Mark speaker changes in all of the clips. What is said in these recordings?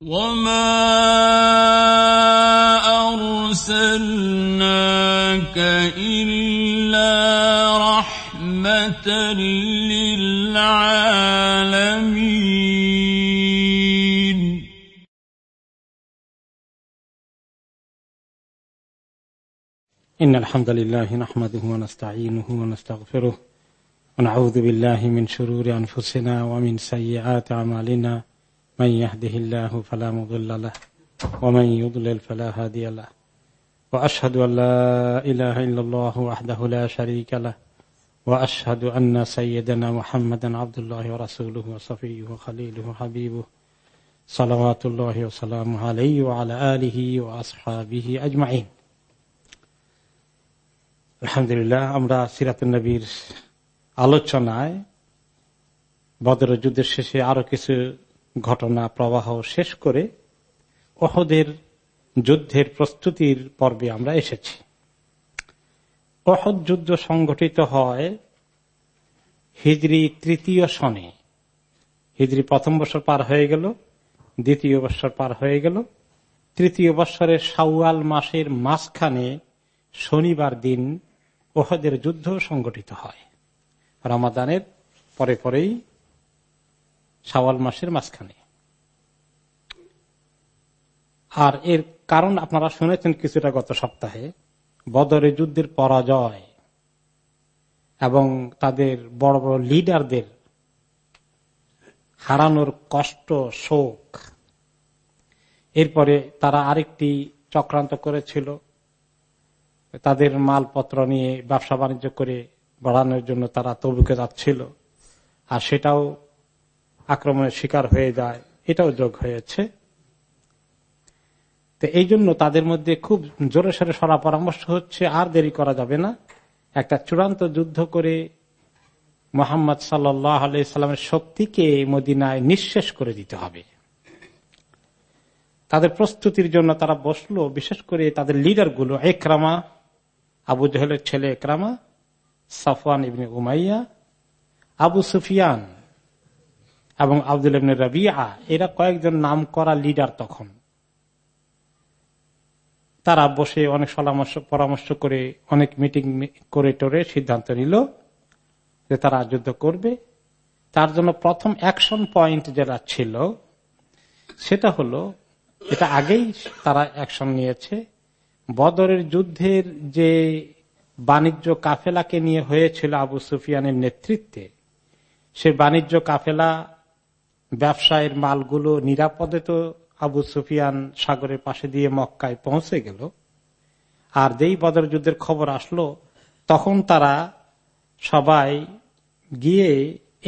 Speaker 1: وما أرسلناك إلا رحمة للعالمين
Speaker 2: إن الحمد لله نحمده ونستعينه ونستغفره ونعوذ بالله من شرور أنفسنا ومن سيئات أعمالنا من يهده الله فلا مضل له ومن يضلل فلا هادي له. وأشهد أن لا إله إلا الله وحده لا شريك له وأشهد أن سيدنا محمدا عبد الله ورسوله وصفيه وخليله وحبيبه صلوات الله وسلامه عليه وعلى آله وأصحابه أجمعين. আলহামদুলিল্লাহ আমরা সিরাত নবীর আলোচনায় বদর যুদ্ধের শেষে আরো কিছু ঘটনা প্রবাহ শেষ করে অহদের যুদ্ধের প্রস্তুতির পর্বে আমরা এসেছি। অহদ যুদ্ধ সংঘটিত হয় হিজরি তৃতীয় সনে। হিজরি প্রথম বছর পার হয়ে গেল, দ্বিতীয় বছর পার হয়ে গেল। তৃতীয় বৎসরের সাউয়াল মাসের মাঝখানে শনিবার দিন ওহদের যুদ্ধ সংগঠিত হয়। রমাদানের পরে পরেই সাওয়াল মাসের মাঝখানে। আর এর কারণ আপনারা শুনেছেন কিছুটা গত সপ্তাহে, বদরে যুদ্ধের পরাজয় এবং তাদের বড় বড় লিডারদের হারানোর কষ্ট, শোক। এরপরে তারা আরেকটি চক্রান্ত করেছিল। তাদের মালপত্র নিয়ে ব্যবসা বাণিজ্য করে বাড়ানোর জন্য তারা তবুকে যাচ্ছিল। আর সেটাও আক্রমণের শিকার হয়ে যায়, এটাও যোগ হয়েছে। তো এই জন্য তাদের মধ্যে খুব জোরে সোরে সরা পরামর্শ হচ্ছে, আর দেরি করা যাবে না। একটা চূড়ান্ত যুদ্ধ করে মোহাম্মদ সাল্লামের শক্তিকে মদিনায় নিঃশেষ করে দিতে হবে। তাদের প্রস্তুতির জন্য তারা বসল, বিশেষ করে তাদের লিডারগুলো একরামা, আবু জহলের ছেলে Ikrimah, Safwan ibn Umayyah, Abu Sufyan এবং আব্দুল ইবনে রাবিয়া এরা কয়েকজন নাম করা লিডার তখন। তারা বসে অনেক পরামর্শ করে, অনেক মিটিং করে টোরে সিদ্ধান্ত নিল যে তারা যুদ্ধ করবে। তার জন্য প্রথম অ্যাকশন পয়েন্ট যেটা ছিল, সেটা হলো, এটা আগেই তারা অ্যাকশন নিয়েছে, বদরের যুদ্ধের যে বাণিজ্য কাফেলাকে নিয়ে হয়েছিল আবু সুফিয়ানের নেতৃত্বে, সে বাণিজ্য কাফেলা ব্যবসায়ের মালগুলো নিরাপদে তো আবু সুফিয়ান সাগরের পাশে দিয়ে মক্কায় পৌঁছে গেল। আর যেই বদর যুদ্ধের খবর আসলো, তখন তারা সবাই গিয়ে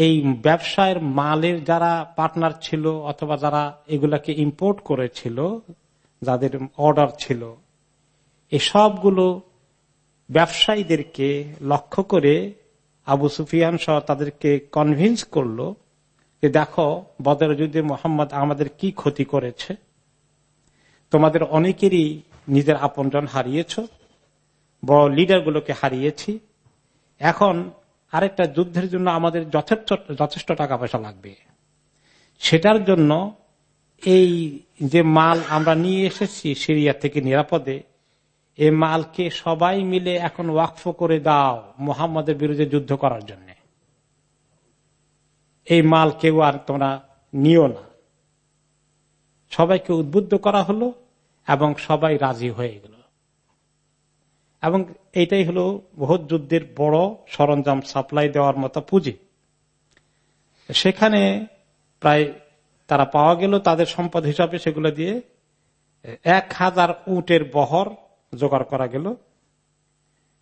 Speaker 2: এই ব্যবসায়ের মালের যারা পার্টনার ছিল অথবা যারা এগুলাকে ইম্পোর্ট করেছিল, যাদের অর্ডার ছিল এই সবগুলো ব্যবসায়ীদেরকে লক্ষ্য করে আবু সুফিয়ান সহ তাদেরকে কনভিন্স করল যে দেখো, বদর যুদ্ধে মোহাম্মদ আমাদের কি ক্ষতি করেছে? তোমাদের অনেকেরই নিজের আপনজন হারিয়েছ, বড় লিডার গুলোকে হারিয়েছি। এখন আরেকটা যুদ্ধের জন্য আমাদের যথেষ্ট যথেষ্ট টাকা পয়সা লাগবে। সেটার জন্য এই যে মাল আমরা নিয়ে এসেছি সিরিয়া থেকে নিরাপদে এ মালকে সবাই মিলে এখন ওয়াকফ করে দাও মোহাম্মদের বিরুদ্ধে যুদ্ধ করার জন্য। এই মাল কেউ আর তোমরা নিও না। সবাইকে উদ্বুদ্ধ করা হলো এবং সবাই রাজি হয়ে গেল। এবং এইটাই হলো বহুত যুদ্ধের বড় সরঞ্জাম সাপ্লাই দেওয়ার মতো পুঁজি। সেখানে প্রায় তারা পাওয়া গেল তাদের সম্পদ হিসাবে সেগুলো দিয়ে এক হাজার উটের বহর জোগাড় করা গেল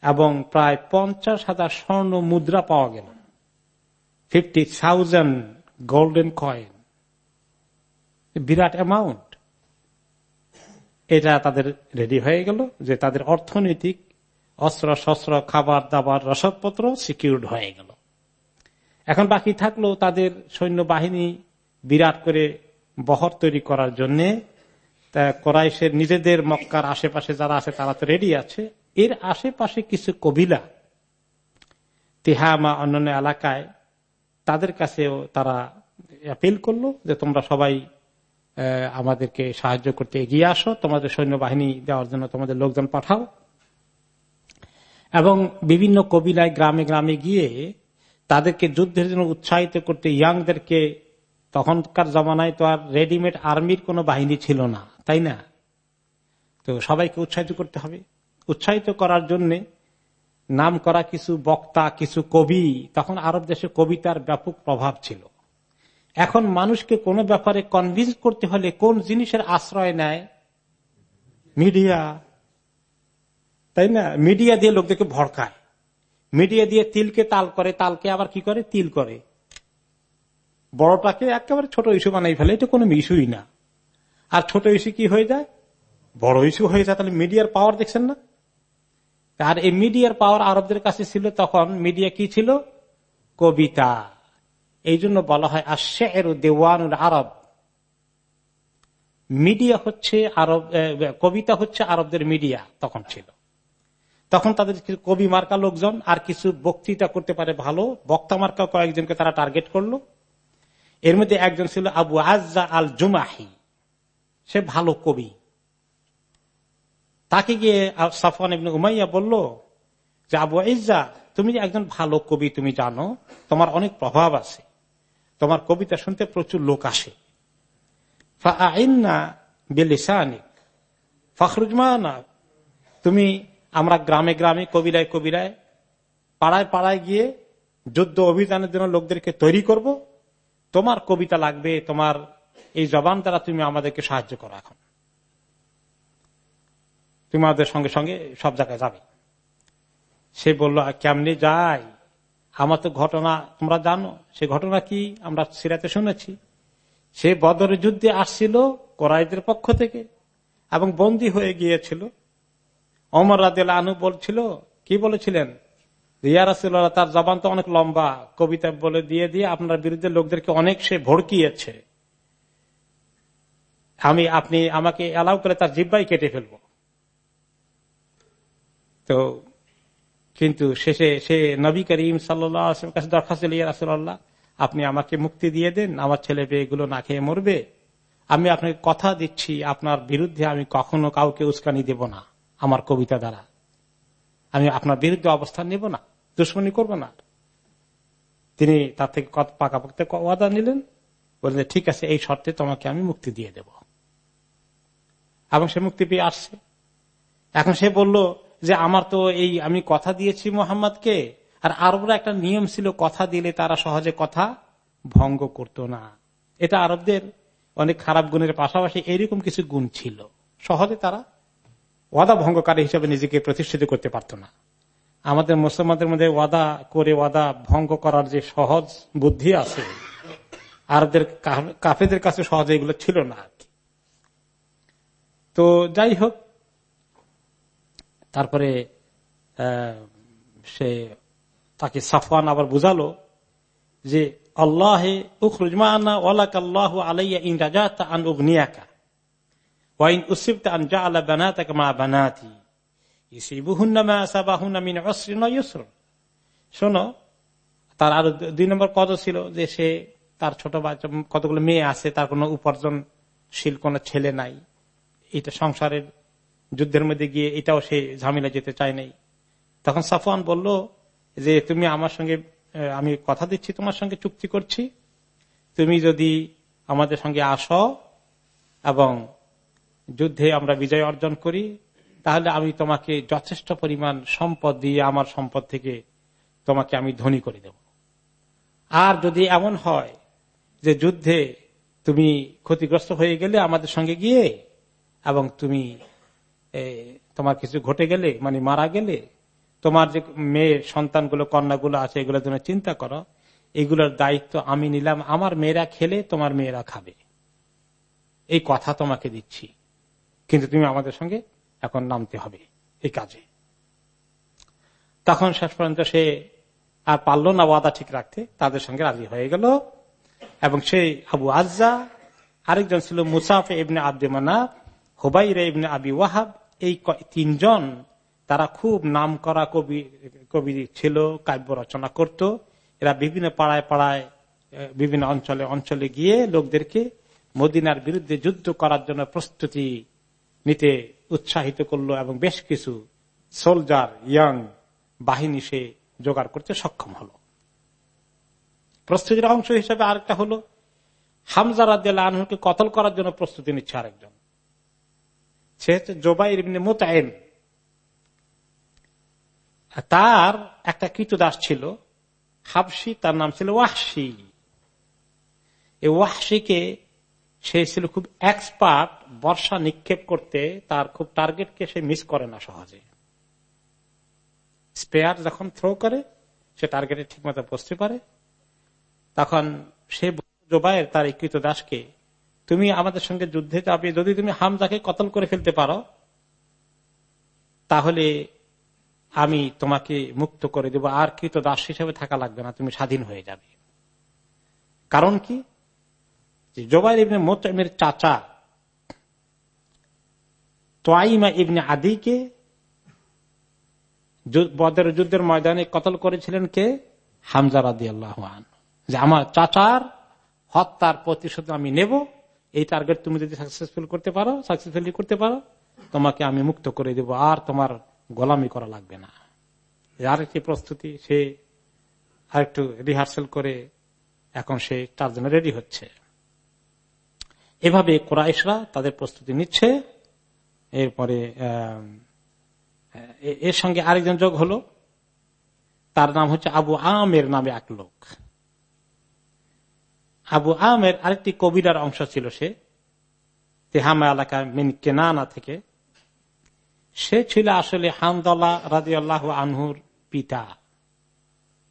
Speaker 2: এবং প্রায় পঞ্চাশ হাজার স্বর্ণ মুদ্রা পাওয়া গেল। ফিফটি থাউজেন্ড গোল্ডেন কয়েন বিরাট অ্যামাউন্ট এটা তাদের রেডি হয়ে গেল যে তাদের অর্থনৈতিক অস্ত্র শস্ত্র খাবার দাবার, রসদপত্র সিকিউরড হয়ে গেল। এখন বাকি থাকল তাদের সৈন্য বাহিনী বিরাট করে বহর তৈরি করার জন্য। কোরাইশের নিজেদের মক্কার আশেপাশে যারা আছে তারা তো রেডি আছে। এর আশেপাশে কিছু কবিলা তেহামা অন্যান্য এলাকায় তাদের কাছেও তারা অ্যাপিল করল যে তোমরা সবাই আমাদেরকে সাহায্য করতে এগিয়ে আসো, তোমাদের সৈন্যবাহিনী দেওয়ার জন্য তোমাদের লোকজন পাঠাও। এবং বিভিন্ন কবিলায় গ্রামে গ্রামে গিয়ে তাদেরকে যুদ্ধের জন্য উৎসাহিত করতে ইয়াংদেরকে, তখনকার জমানায় তো আর রেডিমেড আর্মির কোনো বাহিনী ছিল না, তাই না? তো সবাইকে উৎসাহিত করতে হবে। উৎসাহিত করার জন্য নাম করা কিছু বক্তা, কিছু কবি, তখন আরব দেশে কবিতার ব্যাপক প্রভাব ছিল। এখন মানুষকে কোনো ব্যাপারে কনভিন্স করতে হলে কোন জিনিসের আশ্রয় নেয়? মিডিয়া। তাই না? মিডিয়া দিয়ে লোকদেরকে ভড়কায়। মিডিয়া দিয়ে তিলকে তাল করে, তালকে আবার কি করে? তিল করে। বড়টাকে একেবারে ছোট ইস্যু বানাই ফেলে, এটা কোনো ইস্যুই না। আর ছোট ইস্যু কি হয়ে যায়? বড় ইস্যু হয়ে যায়, তাহলে মিডিয়ার পাওয়ার দেখছেন না? আর এই মিডিয়ার পাওয়ার আরবদের কাছে ছিল তখন, মিডিয়া কি ছিল? কবিতা। এই জন্য বলা হয় আশের দেওয়ানুল আরব। মিডিয়া হচ্ছে আরব কবিতা হচ্ছে আরবদের মিডিয়া তখন ছিল। তখন তাদের কবি মার্কা লোকজন আর কিছু বক্তৃতা করতে পারে ভালো। বক্তা মার্কা কয়েকজনকে তারা টার্গেট করল। এর মধ্যে একজন ছিল আবু আজা আল জুমাহি সে ভালো কবি। তাকে গিয়ে সাফান ইবনে উমাইয়া বলল, যে আবু ইজা তুমি যে একজন ভালো কবি, তুমি জানো, তোমার অনেক প্রভাব আছে। তোমার কবিতা শুনতে প্রচুর লোক আসে। তুমি আমরা গ্রামে গ্রামে, কবিরায় কবিরায়, পাড়ায় পাড়ায় গিয়ে যুদ্ধ অভিযানের জন্য লোকদেরকে তৈরি করব। তোমার কবিতা লাগবে, তোমার এই জবান দ্বারা তুমি আমাদেরকে সাহায্য করো এখন। তুমি আমাদের সঙ্গে সঙ্গে সব জায়গায় যাবে। সে বলল কেমনি যাই? আমার তো ঘটনা, তোমরা জানো, সে ঘটনা কি? আমরা সিরাতে শুনেছি। সে বদর যুদ্ধে আসছিল কোরআদের পক্ষ থেকে এবং বন্দী হয়ে গিয়েছিল। অমর রাদিল আনু বলছিল, কি বলেছিলেন? রিয়ারাসুল্লাহ তার জবান তো অনেক লম্বা। কবিতা বলে দিয়ে দিয়ে আপনার বিরুদ্ধে লোকদেরকে অনেক সে ভড়কিয়েছে। আমি, আপনি আমাকে অ্যালাউ করে তার জিব্বাই কেটে ফেলব। তো কিন্তু শেষে সে নবী করিম সাল্লাম কাছে দরখাস্ত রাসুল্লাহ আপনি আমাকে মুক্তি দিয়ে দেন, আমার ছেলে এগুলো না খেয়ে মরবে। আমি আপনাকে কথা দিচ্ছি, আপনার বিরুদ্ধে আমি কখনো কাউকে উস্কানি দেব না, আমার কবিতা দ্বারা। আমি আপনার বিরুদ্ধে অবস্থান নেব না, দুশ্মনী করব না। তিনি তার থেকে পাকাপোক্ত ওয়াদা নিলেন, বললেন, ঠিক আছে, এই শর্তে তোমাকে আমি মুক্তি দিয়ে দেব। এবং সে মুক্তি পেয়ে আসছে। এখন সে বলল যে আমার তো এই আমি কথা দিয়েছি মোহাম্মদকে, আর আরবরা একটা নিয়ম ছিল, কথা দিলে তারা সহজে কথা ভঙ্গ করত না। এটা আরবদের অনেক খারাপ গুণের পাশাপাশি এরকম কিছু গুণ ছিল। সহজে তারা ওয়াদা ভঙ্গকারী হিসেবে নিজেকে প্রতিষ্ঠিত করতে পারত না। আমাদের মুসলমানদের মধ্যে ওয়াদা করে ওয়াদা ভঙ্গ করার যে সহজ বুদ্ধি আছে, আরবদের কাফেদের কাছে সহজে এগুলো ছিল না তো যাই হোক তারপরে সে তাকে সাফওয়ান আবার বুঝালো যে, আল্লাহ আল্লাহ আলাইয়া ইন রাজাত আন উগনিয়াকা ওয়াইন শোনো, তার আরও নম্বর পদ ছিল যে, সে তার ছোট বাচ্চা কতগুলো মেয়ে আছে, তার কোনো উপার্জনশীল কোন ছেলে নাই। এটা সংসারের যুদ্ধের মধ্যে গিয়ে এটাও সে ঝামেলা যেতে চায় নাই। তখন সাফওয়ান বলল যে, তুমি আমার সঙ্গে আমি কথা দিচ্ছি, তোমার সঙ্গে চুক্তি করছি। তুমি যদি আমাদের সঙ্গে আসো এবং যুদ্ধে আমরা বিজয় অর্জন করি, তাহলে আমি তোমাকে যথেষ্ট পরিমাণ সম্পদ দিয়ে আমার সম্পদ থেকে তোমাকে আমি ধনী করে দেব। আর যদি এমন হয় যে যুদ্ধে তুমি ক্ষতিগ্রস্ত হয়ে গেলে আমাদের সঙ্গে গিয়ে এবং তুমি তোমার কিছু ঘটে গেলে মানে মারা গেলে, তোমার যে মেয়ের সন্তানগুলো, কন্যাগুলো আছে, এগুলোর জন্য চিন্তা করো। এগুলোর দায়িত্ব আমি নিলাম, আমার মেয়েরা খেলে তোমার মেয়েরা খাবে। এই কথা তোমাকে দিচ্ছি। কিন্তু তুমি আমাদের সঙ্গে এখন নামতে হবে এই কাজে। তখন শেষ পর্যন্ত সে আর পারল না ওয়াদা ঠিক রাখতে, তাদের সঙ্গে রাজি হয়ে গেল। এবং সেই আবু আজ্জা, আরেকজন ছিল মুসাফে ইবনে আব্দে মানাব হুবাইরে ইবনে আবি ওয়াহাব, এই তিনজন তারা খুব নাম করা কবি কবি ছিল, কাব্য রচনা করত। এরা বিভিন্ন পাড়ায় পাড়ায় বিভিন্ন অঞ্চলে অঞ্চলে গিয়ে লোকদেরকে মদিনার বিরুদ্ধে যুদ্ধ করার জন্য প্রস্তুতি নিতে উৎসাহিত করল এবং বেশ কিছু সোলজার, ইয়াং বাহিনী সে জোগাড় করতে সক্ষম হল। প্রস্তুতির অংশ হিসেবে আরেকটা হলো হামজার আনহুকে কতল করার জন্য প্রস্তুতি নিচ্ছে আরেকজন। সে হচ্ছে জোবাইর মোতায়েম তার একটা কৃতদাস ছিল হাবসি তার নাম ছিল ওয়াহসি এই ওয়াহসিকে সে ছিল খুব এক্সপার্ট বর্ষা নিক্ষেপ করতে, তার খুব টার্গেটকে সে মিস করে না সহজে। স্পেয়ার যখন থ্রো করে, সে টার্গেটে ঠিক মতো পারে। তখন সে জোবায়ের তার এই কৃতদাসকে তুমি আমাদের সঙ্গে যুদ্ধে যাবে। যদি তুমি হামজাকে কতল করে ফেলতে পারো, তাহলে আমি তোমাকে মুক্ত করে দেব। আর কৃত দাস হিসেবে থাকা লাগবে না, তুমি স্বাধীন হয়ে যাবে। কারণ কি? জোবাইর ইবনে মোতামের চাচা তোয়াইমা ইবনে আদিকে বদের যুদ্ধের ময়দানে কতল করেছিলেন কে? হামজা রাদি আল্লাহান যে আমার চাচার হত্যার প্রতিশোধ আমি নেব। এই টার্গেট তুমি যদি সাকসেসফুল করতে পারো সাকসেসফুলি করতে পারো, তোমাকে আমি মুক্ত করে দেব, আর তোমার গোলামি করা লাগবে না। আরেকটি প্রস্তুতি, সে আরেকটু রিহার্সেল করে এখন সে তার জন্য রেডি হচ্ছে। এভাবে কোরআশরা তাদের প্রস্তুতি নিচ্ছে। এরপরে এর সঙ্গে আরেকজন যোগ হলো। তার নাম হচ্ছে আবু আমের নামে এক লোক। আবু আমের আরেকটি কবিরার অংশ ছিল সে, তেহামা এলাকা মিন কেনানা থেকে। সে ছিল আসলে হানদলা রাজি আল্লাহ আনহুর পিতা।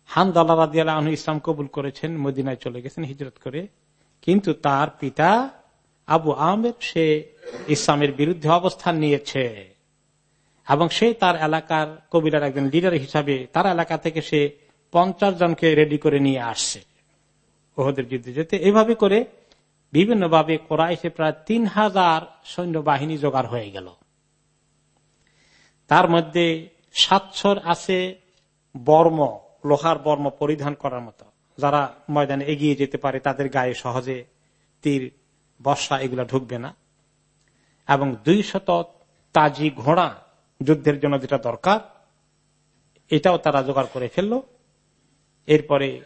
Speaker 2: হানদলা রাজি আল্লাহ আনহু ইসলাম কবুল করেছেন, মদিনায় চলে গেছেন হিজরত করে। কিন্তু তার পিতা আবু আহমেদ সে ইসলামের বিরুদ্ধে অবস্থান নিয়েছে। এবং সে তার এলাকার কবিরার একজন লিডার হিসাবে তার এলাকা থেকে সে পঞ্চাশ জনকে রেডি করে নিয়ে আসছে। ওহদের যুদ্ধে যেতে। এভাবে করে বিভিন্নভাবে কোরআশে প্রায় তিন হাজার সৈন্যবাহিনী জোগাড় হয়ে গেল। তার মধ্যে সাতশোর আছে বর্ম, লোহার বর্ম পরিধান করার মতো। যারা ময়দানে এগিয়ে যেতে পারে, তাদের গায়ে সহজে তীর, বর্ষা এগুলা ঢুকবে না। এবং দুই শত তাজি ঘোড়া যুদ্ধের জন্য যেটা দরকার, এটাও তারা জোগাড় করে ফেলল। এরপরে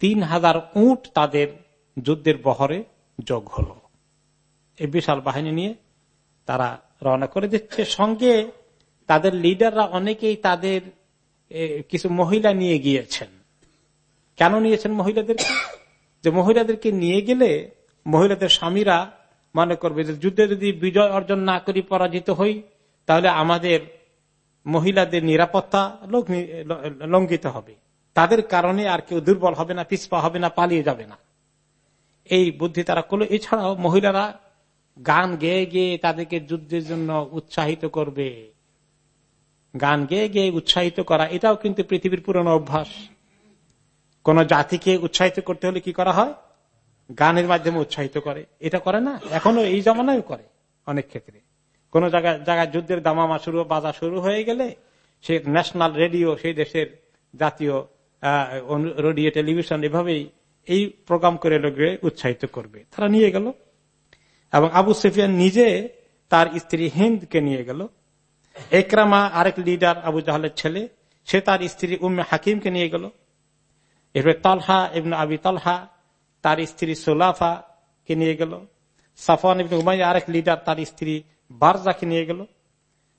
Speaker 2: তিন হাজার উট তাদের যুদ্ধের বহরে যোগ হল। এই বিশাল বাহিনী নিয়ে তারা রওনা করে দিচ্ছে। সঙ্গে তাদের লিডাররা অনেকেই তাদের কিছু মহিলা নিয়ে গিয়েছেন। কেন নিয়েছেন মহিলাদেরকে? যে মহিলাদেরকে নিয়ে গেলে মহিলাদের স্বামীরা মনে করবে যে যুদ্ধে যদি বিজয় অর্জন না করি, পরাজিত হই, তাহলে আমাদের মহিলাদের নিরাপত্তা লঙ্ঘিত হবে। তাদের কারণে আর কেউ দুর্বল হবে না, পিছপা হবে না, পালিয়ে যাবে না। এই বুদ্ধি তারা করল। এছাড়াও মহিলারা গান গেয়ে গেয়ে তাদেরকে যুদ্ধের জন্য উৎসাহিত করবে। গান গেয়ে গেয়ে উৎসাহিত করা, এটাও কিন্তু পৃথিবীর পুরনো অভ্যাস। কোন জাতিকে উৎসাহিত করতে হলে কি করা হয়? গানের মাধ্যমে উৎসাহিত করে। এটা করে না, এখনও এই জমানায় করে অনেক ক্ষেত্রে। কোন জায়গায় জায়গায় যুদ্ধের দামামা শুরু, বাজা শুরু হয়ে গেলে সে ন্যাশনাল রেডিও সেই দেশের জাতীয় রেডিও, টেলিভিশন এভাবেই এই প্রোগ্রাম করে লোককে উৎসাহিত করবে। তারা নিয়ে গেল। এবং আবু সেফিয়ান নিজে তার স্ত্রী হিন্দকে নিয়ে গেল। একরামা আরেক লিডার আবু জাহালের ছেলে, সে তার স্ত্রী উম্মে হাকিমকে নিয়ে গেল। এরপরে তালহা এবং আবি তালহা তার স্ত্রী সোলাফা কে নিয়ে গেল। সাফান ইবন উমাই আরেক লিডার তার স্ত্রী বারজাকে নিয়ে গেল।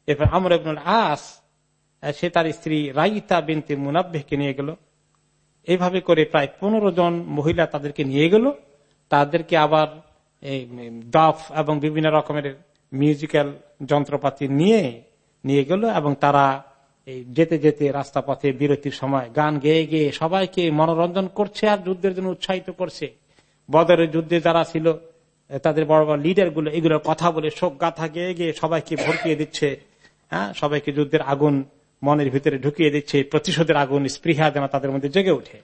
Speaker 2: এরপর আমর ইবনুল আস, সে তার স্ত্রী রাইতা বিনতে মুনাব্বেহকে নিয়ে গেল। এইভাবে করে প্রায় পনেরো জন মহিলা তাদেরকে নিয়ে গেল। তাদেরকে আবার দাফ এবং বিভিন্ন রকমের মিউজিক্যাল যন্ত্রপাতি নিয়ে নিয়ে গেল এবং তারা এই যেতে যেতে রাস্তা পথে বিরতির সময় গান গেয়ে গেয়ে সবাইকে মনোরঞ্জন করছে আর যুদ্ধের জন্য উৎসাহিত করছে। বদরের যুদ্ধে যারা ছিল, তাদের বড় বড় লিডারগুলো এগুলোর কথা বলে শোক গাথা গেয়ে গিয়ে সবাইকে ভরকিয়ে দিচ্ছে। হ্যাঁ সবাইকে যুদ্ধের আগুন মনের ভিতরে ঢুকিয়ে দিচ্ছে প্রতিশোধের আগুন স্পৃহা যেন তাদের মধ্যে জেগে ওঠে।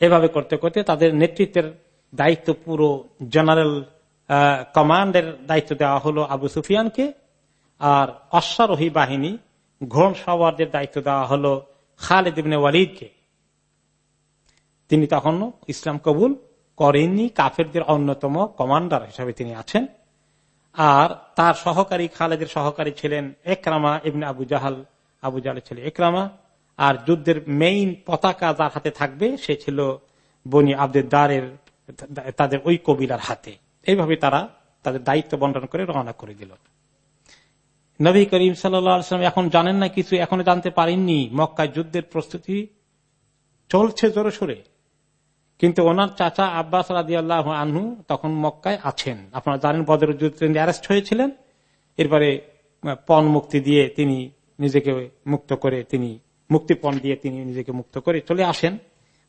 Speaker 2: এভাবে করতে করতে তাদের নেতৃত্বের দায়িত্ব পুরো জেনারেল কমান্ডের দায়িত্ব দেওয়া হলো আবু সুফিয়ানকে, আর অশ্বারোহী বাহিনী ঘোড় সওয়ারদের দায়িত্ব দেওয়া হল খালেদ ইবনে ওয়ালিদকে। তিনি তখন ইসলাম কবুল করেননি, কাফেরদের অন্যতম কমান্ডার হিসাবে তিনি আছেন। আর তার সহকারী খালেদের সহকারী ছিলেন একরামা ইবনে আবু জাহাল, আবু জাহালের ছেলে একরামা। আর যুদ্ধের মেইন পতাকা যার হাতে থাকবে, সে ছিল বনি আব্দের দ্বারের, তাদের ওই কবিলার হাতে। এইভাবে তারা তাদের দায়িত্ব বন্টন করে রওনা করে দিল। নবী করিম সাল্লাম এখন জানেন না, কিছু এখনও জানতে পারেননি, মক্কায় যুদ্ধের প্রস্তুতি চলছে জোরে সোরে। কিন্তু ওনার চাচা আব্বাস রাজি আল্লাহ আনহু তখন মক্কায় আছেন। আপনারা জানেন বদর যুদ্ধে অ্যারেস্ট হয়েছিলেন। এরপরে পণ মুক্তি দিয়ে তিনি নিজেকে মুক্ত করে তিনি মুক্তিপণ দিয়ে তিনি নিজেকে মুক্ত করে চলে আসেন।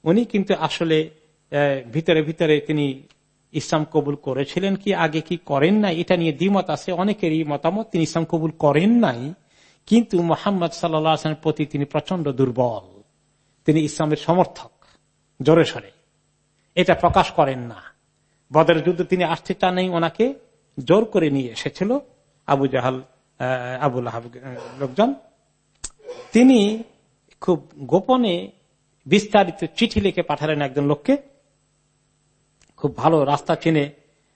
Speaker 2: উনি কিন্তু আসলে ভিতরে ভিতরে তিনি ইসলাম কবুল করেছিলেন কি, আগে কি করেন নাই, এটা নিয়ে দ্বিমত আছে, অনেকেরই মতামত, তিনি ইসলাম কবুল করেন নাই, কিন্তু মোহাম্মদ সাল্লামের প্রতি তিনি প্রচণ্ড দুর্বল। তিনি ইসলামের সমর্থক, জোরে সরে। এটা প্রকাশ করেন না। বদের যুদ্ধে তিনি আসতে চান নেই ওনাকে জোর করে নিয়ে এসেছিল আবু জাহাল আবুল লোকজন। তিনি খুব গোপনে বিস্তারিত চিঠি লিখে পাঠালেন একজন লোককে। খুব ভালো রাস্তা চিনে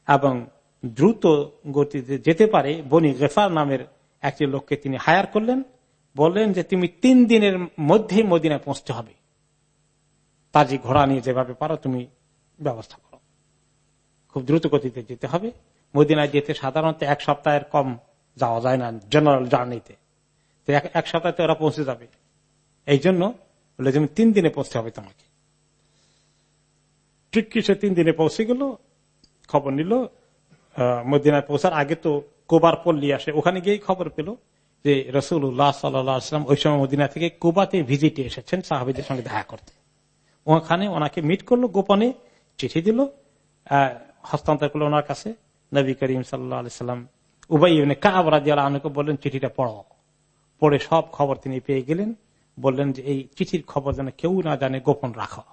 Speaker 2: এবং দ্রুত গতিতে যেতে পারে বনি গেফার নামের একটি লোককে তিনি হায়ার করলেন। বললেন যে, তুমি তিন দিনের মধ্যেই মদিনায় পৌঁছতে হবে। তাজি ঘোড়া নিয়ে যেভাবে পারো, তুমি ব্যবস্থা করো। খুব দ্রুত গতিতে যেতে হবে। মদিনায় যেতে সাধারণত এক সপ্তাহের কম যাওয়া যায় না জেনারেল জার্নিতে তো এক সপ্তাহে ওরা পৌঁছে যাবে। এই জন্য বলে তুমি তিন দিনে পৌঁছতে হবে তোমাকে। ঠিক কি সে তিন দিনে পৌঁছে গেল, খবর নিল মদিনায় পৌঁছার আগে তো কোবার পল্লী আসে। ওখানে গিয়েই খবর পেল যে রসুল্লাহ সাল্লাম ওই সময় মদিনা থেকে কোবাতে ভিজিটে এসেছেন সাহাবিদের সঙ্গে দেখা করতে। ওখানে ওনাকে মিট করল গোপনে। চিঠি দিল হস্তান্তর করল ওনার কাছে। নবী করিম সাল্লাম উবাই আনুকে বললেন, চিঠিটা পড়ো। পড়ে সব খবর তিনি পেয়ে গেলেন। বললেন যে, এই চিঠির খবর যেন কেউ না জানে, গোপন রাখো।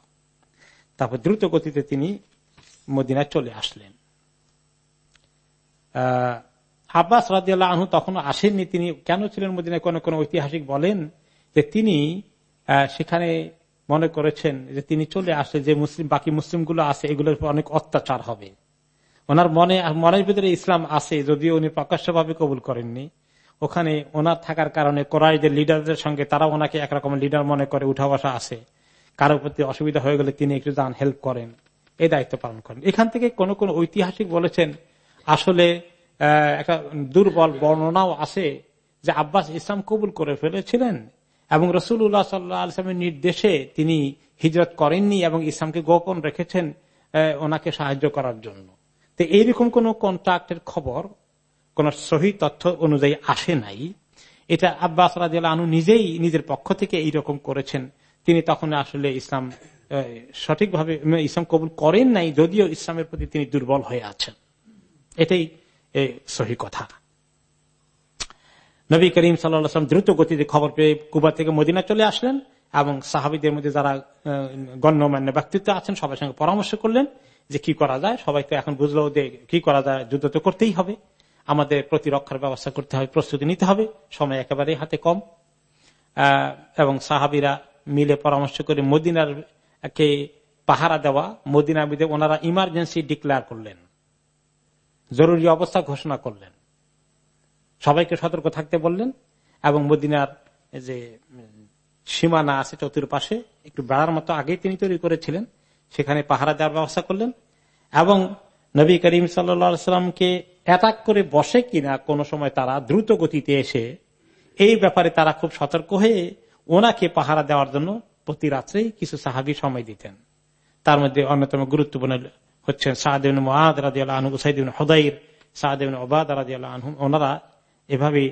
Speaker 2: তারপর দ্রুত গতিতে তিনি মদিনায় চলে আসলেন। আব্বাস রাজিয়াল্লাহ আনহু তখন আসেননি। তিনি কেন ছিলেন মদিনায়? কোন কোন ঐতিহাসিক বলেন যে, তিনি সেখানে মনে করেছেন যে তিনি চলে আসলে যে মুসলিম, বাকি মুসলিমগুলো আছে, এগুলোর অনেক অত্যাচার হবে। ওনার মনে, মনের ভিতরে ইসলাম আছে, যদিও উনি প্রকাশ্যভাবে কবুল করেননি। ওখানে ওনার থাকার কারণে কোরআদের লিডারদের সঙ্গে তারা ওনাকে একরকম লিডার মনে করে উঠা বসা আছে। কারোর প্রতি অসুবিধা হয়ে গেলে তিনি একটু দান হেল্প করেন। এই দায়িত্ব পালন করেন। এখান থেকে কোন কোন ঐতিহাসিক বলেছেন, আসলে একটা দুর্বল বর্ণনাও আছে যে আব্বাস ইসলাম কবুল করে ফেলেছিলেন। এবং রসুল্লাহ সাল্লামের নির্দেশে তিনি হিজরত করেননি এবং ইসলামকে গোপন রেখেছেন ওনাকে সাহায্য করার জন্য। তো এইরকম কোন কন্ট্রাক্টের খবর, কোন সহি তথ্য অনুযায়ী আসে নাই। এটা আব্বাস আনু নিজেই নিজের পক্ষ থেকে এইরকম করেছেন। তিনি তখন আসলে ইসলাম সঠিকভাবে ইসলাম কবুল করেন নাই, যদিও ইসলামের প্রতি তিনি দুর্বল হয়ে আছেন। এটাই সহি কথা। নবী করিম সাল্লাম দ্রুত গতিতে খবর পেয়ে কুবা থেকে মদিনা চলে আসলেন এবং সাহাবিদের মধ্যে যারা গণ্যমান্য ব্যক্তিত্ব আছেন, সবার সঙ্গে পরামর্শ করলেন যে কি করা যায়। সবাই তো এখন বুঝলো যে কি করা যায়, যুদ্ধ তো করতেই হবে। আমাদের প্রতিরক্ষার ব্যবস্থা করতে হবে, প্রস্তুতি নিতে হবে। সময় একেবারে হাতে কম। এবং সাহাবিরা মিলে পরামর্শ করে মদিনার কে পাহারা দেওয়া মদিনা মিদে ওনারা ইমার্জেন্সি ডিক্লেয়ার করলেন। জরুরি অবস্থা ঘোষণা করলেন। সবাইকে সতর্ক থাকতে বললেন এবং মদিনার যে সীমানা আছে চতুর্পাশে, একটু বেড়ার মতো আগেই তিনি তৈরি করেছিলেন, সেখানে পাহারা দেওয়ার ব্যবস্থা করলেন এবং নবী করিম সাল্লামকে অ্যাটাক করে বসে কিনা কোন সময় তারা দ্রুত গতিতে এসে, এই ব্যাপারে তারা খুব সতর্ক হয়ে ওনাকে পাহারা দেওয়ার জন্য প্রতি রাত্রেই কিছু সাহাবি সময় দিতেন। তার মধ্যে অন্যতম গুরুত্বপূর্ণ হচ্ছেন সাহাদিন মহাদ রাজি আল্লাহ আনহু সাইদিন হদাইর সাহাদিন ওবাদ রাজি আল্লাহ আনহু, ওনারা এভাবে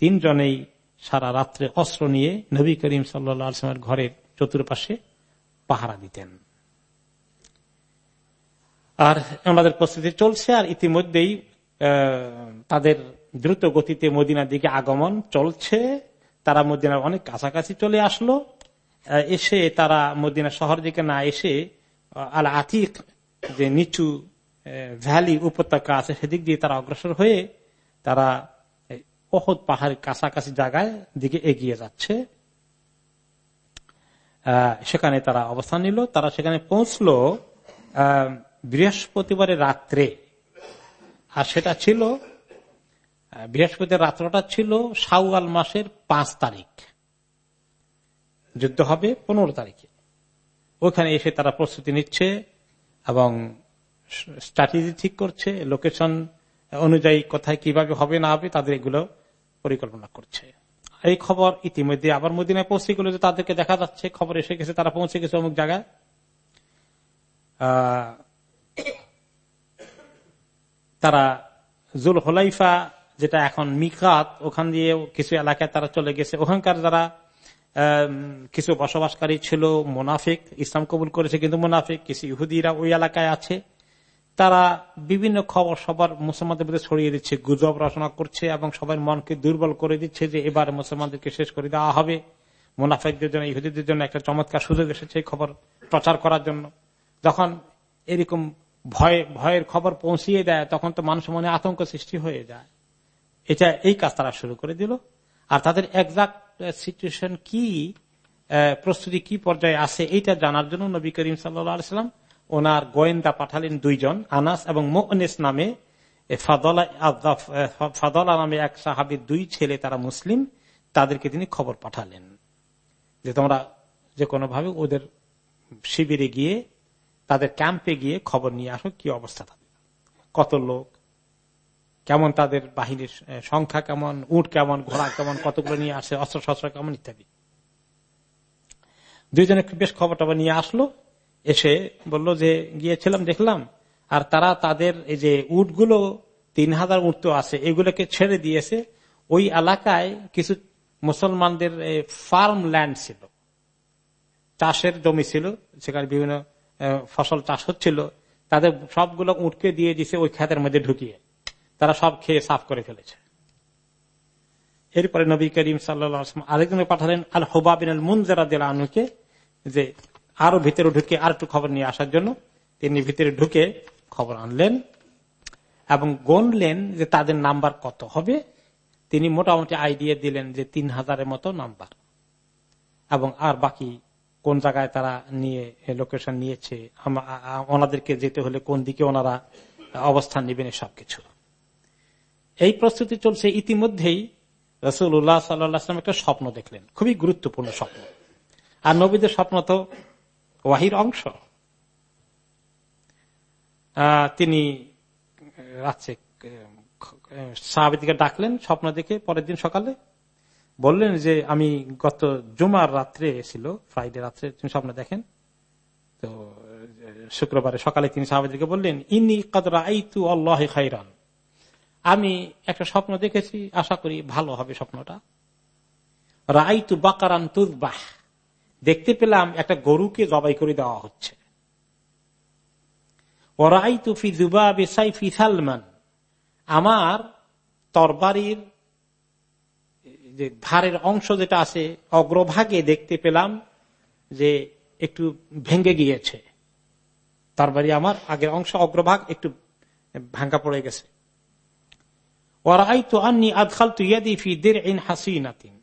Speaker 2: তিনজনেই সারা রাত্রে অস্ত্র নিয়ে নবী করিম সাল্লামের ঘরের চতুর্পাশে পাহারা দিতেন। আর আমাদের প্রস্তুতি চলছে, আর ইতিমধ্যেই তাদের দ্রুত গতিতে মদিনার দিকে আগমন চলছে। তারা মদিনার অনেক কাছাকাছি চলে আসলো। এসে তারা মদিনা শহর দিকে না এসে আল আতিক যে নিচু ভ্যালি উপত্যকা আছে সেদিক দিয়ে তারা অগ্রসর হয়ে তারা অহদ পাহাড়ের কাছাকাছি জায়গায় দিকে এগিয়ে যাচ্ছে। সেখানে তারা অবস্থান নিল। তারা সেখানে পৌঁছলো বৃহস্পতিবারের রাত্রে। আর সেটা ছিল বৃহস্পতির রাত্রটা ছিল সাউয়াল মাসের পাঁচ তারিখ। যুদ্ধ হবে পনেরো তারিখে। ওখানে এসে তারা প্রস্তুতি নিচ্ছে এবং স্ট্র্যাটেজি ঠিক করছে। লোকেশন অনুযায়ী কোথায় কীভাবে হবে না হবে তাদের এগুলো পরিকল্পনা করছে। এই খবর ইতিমধ্যে আবার মদিনায় পৌঁছে গেল যে তাদেরকে দেখা যাচ্ছে। খবর এসে গেছে, তারা পৌঁছে গেছে অমুক জায়গায়। তারা জুল হোলাইফা যেটা এখন মিকাত, ওখান দিয়ে কিছু এলাকায় তারা চলে গেছে। ওখানকার যারা কিছু বসবাসকারী ছিল, মোনাফিক, ইসলাম কবুল করেছে, কিন্তু মোনাফিক, কিছু ইহুদিরা ওই এলাকায় আছে। তারা বিভিন্ন খবর সবার মুসলমানদের মধ্যে ছড়িয়ে দিচ্ছে, গুজব রচনা করছে এবং সবার মনকে দুর্বল করে দিচ্ছে যে এবার মুসলমানদেরকে শেষ করে দেওয়া হবে। মুনাফিকদের জন্য, ইহুদিদের জন্য একটা চমৎকার সুযোগ এসেছে খবর প্রচার করার জন্য। যখন এরকম ভয়, ভয়ের খবর পৌঁছিয়ে দেয়, তখন তো মানুষের মনে আতঙ্ক সৃষ্টি হয়ে যায়। এটা এই কাজ তারা শুরু করে দিল। আর তাদের একজাক্ট সিচুয়েশন কি প্রস্তুতি কি পর্যায়ে আছে, এইটা জানার জন্য নবী করিম সাল্লাম ওনার গোয়েন্দা পাঠালেন দুইজন, আনাস এবং মোহনেস নামে। ফাদলা নামে এক সাহাবির দুই ছেলে তারা মুসলিম, তাদেরকে তিনি খবর পাঠালেন। যে তোমরা যে কোনো ভাবে ওদের শিবিরে গিয়ে, তাদের ক্যাম্পে গিয়ে খবর নিয়ে আসো, কি অবস্থা তাদের? কত লোক? কেমন তাদের বাহিনীর সংখ্যা কেমন? উট কেমন? ঘোড়া কেমন? কতগুলো নিয়ে আসে? অস্ত্র শস্ত্র কেমন? ইত্যাদি। দুইজনে বেশ খবর টবর নিয়ে আসলো। এসে বলল যে, গিয়েছিলাম, দেখলাম। আর তারা তাদের এই যে উটগুলো, তিন হাজার উট তো আছে, এগুলোকে ছেড়ে দিয়েছে। ওই এলাকায় কিছু মুসলমানদের ফার্ম ল্যান্ড ছিল। চাষের জমি ছিল, সেখানে বিভিন্ন ফসল চাষ হচ্ছিল। তাদের সবগুলো উঠকে দিয়ে দিছে ওই খাতের মধ্যে ঢুকিয়ে। তারা সব খেয়ে সাফ করে ফেলেছে। এরপরে নবী করিম সাল্লাম আরেকজনে পাঠালেন আল হোবাবিন আল মুনজারা দিল আনুকে যে আরও ভিতরে ঢুকে আর একটু খবর নিয়ে আসার জন্য তিনি ভিতরে ঢুকে খবর আনলেন এবং গণলেন যে তাদের নাম্বার কত হবে। তিনি মোটামুটি আইডিয়া দিলেন যে তিন হাজারের মতো নাম্বার। এবং আর বাকি কোন জায়গায় তারা নিয়ে লোকেশন নিয়েছে ওনাদেরকে যেতে হলে কোন দিকে ওনারা অবস্থান নেবেন সবকিছু এই প্রস্তুতি চলছে। ইতিমধ্যেই রসুল্লাহ সাল্লাম একটা স্বপ্ন দেখলেন। খুবই গুরুত্বপূর্ণ স্বপ্ন। আর নবীদের স্বপ্ন তো ওয়াহির অংশ। তিনি রাত্রে সাহাবিদিকে ডাকলেন স্বপ্ন দেখে, পরের দিন সকালে। বললেন যে, আমি গত জুমার রাত্রে ছিল ফ্রাইডে রাত্রে, তিনি স্বপ্ন দেখেন। তো, শুক্রবারে সকালে তিনি সাহাবিদিকে বললেন ইনি কদরা আইতু আল্লাহ খাইরান। আমি একটা স্বপ্ন দেখেছি, আশা করি ভালো হবে স্বপ্নটা। রাইতু বাকারান তুদবাহ দেখতে পেলাম একটা গরুকে জবাই করে দেওয়া হচ্ছে। সালমান। আমার তরবারির যে ধারের অংশ যেটা আছে, অগ্রভাগে দেখতে পেলাম যে একটু ভেঙ্গে গিয়েছে। তরবারি আমার আগের অংশ অগ্রভাগ একটু ভাঙ্গা পড়ে গেছে। ওরাই তো আন্নি আদখাল তুই ফি দের হাসিনাতিন।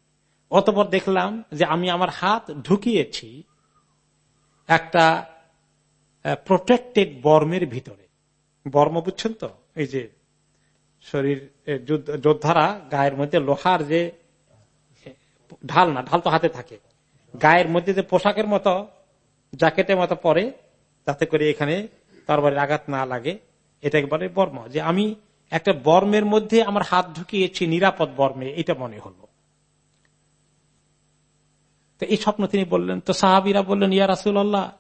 Speaker 2: অতপর দেখলাম যে আমি আমার হাত ঢুকিয়েছি একটা প্রোটেক্টেড বর্মের ভিতরে। বর্ম বুঝছেন তো? এই যে শরীর যোদ্ধারা গায়ের মধ্যে লোহার যে, ঢাল না, ঢাল তো হাতে থাকে। গায়ের মধ্যে যে পোশাকের মতো, জ্যাকেটের মতো পরে যাতে করে এখানে তরবারের আঘাত না লাগে। এটাকে বলে বর্ম। যে আমি একটা বর্মের মধ্যে আমার হাত ঢুকিয়েছি, নিরাপদ বর্মে, এটা মনে হলো। তো এই স্বপ্ন তিনি বললেন, তো সাহাবিরা বললেন, ইয়া রাসুল্লাহ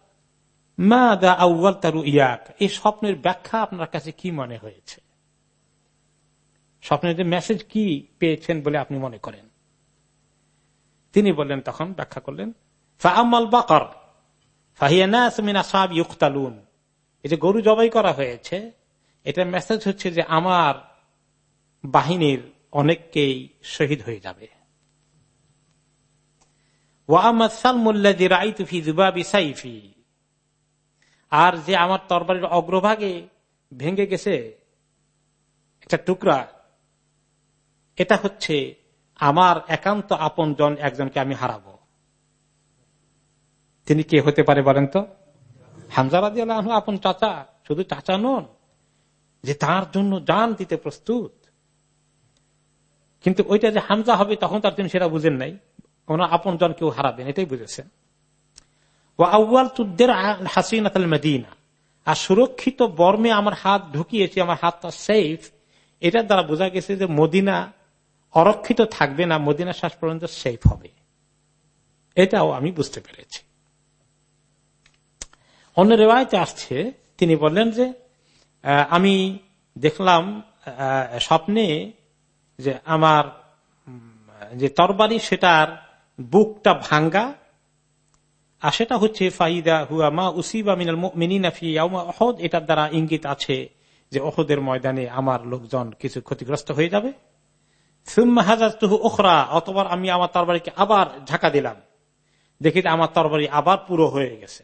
Speaker 2: মা দা আউ্ল তারু ইয়াক? এই স্বপ্নের ব্যাখ্যা আপনার কাছে কি মনে হয়েছে? স্বপ্নের যে মেসেজ কি পেয়েছেন বলে আপনি মনে করেন? তিনি বললেন, তখন ব্যাখ্যা করলেন ফাহিয়ানাসমিনাসাবুক্তালুন এই যে গরু জবাই করা হয়েছে, এটা মেসেজ হচ্ছে যে আমার বাহিনীর অনেককেই শহীদ হয়ে যাবে। আর যে আমার তরবারির অগ্রভাগে ভেঙে গেছে একটা টুকরা, এটা হচ্ছে আমার একান্ত আপন জন একজনকে আমি হারাবো। তিনি কে হতে পারে বলেন তো? হামজারাদি আল্লাহ আপন চাচা, শুধু চাচা নন, যে তার জন্য যান দিতে প্রস্তুত। কিন্তু ওইটা যে হামজা হবে তখন তার তিনি সেটা বুঝেন নাই। ওনার আপন জন কেউ হারাবেন এটাই বুঝেছেন। ও আউ্বাল তুদ্দের হাসিনাত মেদিনা। আর সুরক্ষিত বর্মে আমার হাত ঢুকিয়েছি, আমার হাতটা সেফ এটার দ্বারা বোঝা গেছে যে মদিনা অরক্ষিত থাকবে না, মদিনা শ্বাস পর্যন্ত সেফ হবে। এটাও আমি বুঝতে পেরেছি। অন্য রেওয়ায়তে আসছে, তিনি বললেন যে আমি দেখলাম স্বপ্নে যে আমার যে তরবারি সেটার বুকটা ভাঙ্গা, আর সেটা হচ্ছে ফাইদা হুয়া মা উসিবা মিনাল মিনিনাফি অহদ এটার দ্বারা ইঙ্গিত আছে যে অহদের ময়দানে আমার লোকজন কিছু ক্ষতিগ্রস্ত হয়ে যাবে। ওখরা অতবার আমি আমার তরবারিকে আবার ঝাঁকা দিলাম। দেখি আমার তরবারি আবার পুরো হয়ে গেছে।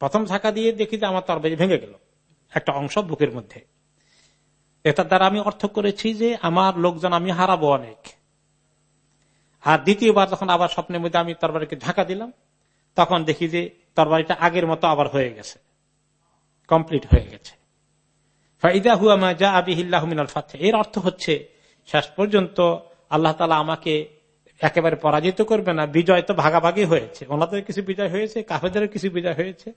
Speaker 2: প্রথম ঝাঁকা দিয়ে দেখি যে আমার তরবারি ভেঙে গেল, একটা অংশ বুকের মধ্যে। এটার দ্বারা আমি অর্থ করেছি যে আমার লোকজন আমি হারাবো অনেক। আর দ্বিতীয়বার যখন আবার স্বপ্নের মধ্যে আমি তরবারিকে ঢাকা দিলাম, তখন দেখি যে তরবারিটা আগের মতো আবার হয়ে গেছে। কমপ্লিট হয়ে গেছে। এর অর্থ হচ্ছে, শেষ পর্যন্ত আল্লাহ তালা আমাকে একেবারে পরাজিত করবে না, বিজয় তো ভাগাভাগি হয়েছে। ওনাদের কিছু বিজয় হয়েছে কাফেদের কিছু বিজয় হয়েছে।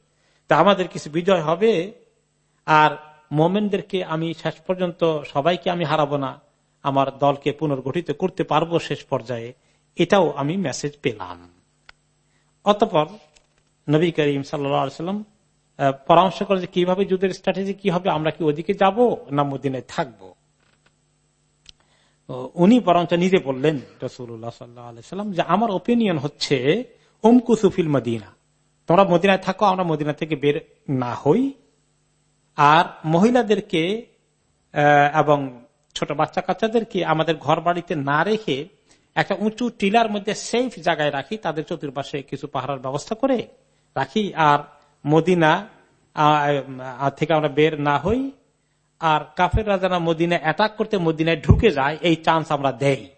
Speaker 2: তা আমাদের কিছু বিজয় হবে, আর মোমেনদেরকে আমি শেষ পর্যন্ত, সবাইকে আমি হারাবো না, আমার দলকে পুনর্গঠিত করতে পারব শেষ পর্যায়ে। এটাও আমি মেসেজ পেলাম। অতপর নবী করিম সাল্লাম পরামর্শ করে যে কীভাবে যুদ্ধের স্ট্র্যাটেজি কি হবে, আমরা কি ওদিকে যাব না মদিনায় থাকব? উনি বরঞ্চ নিজে বললেন রসুল্লাহ যে আমার ওপিনিয়ন হচ্ছে ওমকুসুফিল মদিনা। তোমরা মদিনায় থাকো, আমরা মদিনা থেকে বের না হই। আর মহিলাদেরকে এবং ছোট বাচ্চা কাচ্চাদেরকে আমাদের ঘর বাড়িতে না রেখে একটা উঁচু টিলার মধ্যে সেফ জায়গায় রাখি, তাদের চতুর্পাশে কিছু পাহাড়ের ব্যবস্থা করে রাখি। আর মদিনা থেকে আমরা বের না হই। আর কাফের রাজানা মদিনা অ্যাটাক করতে মদিনায় ঢুকে যায়, এই চান্স আমরা দেই।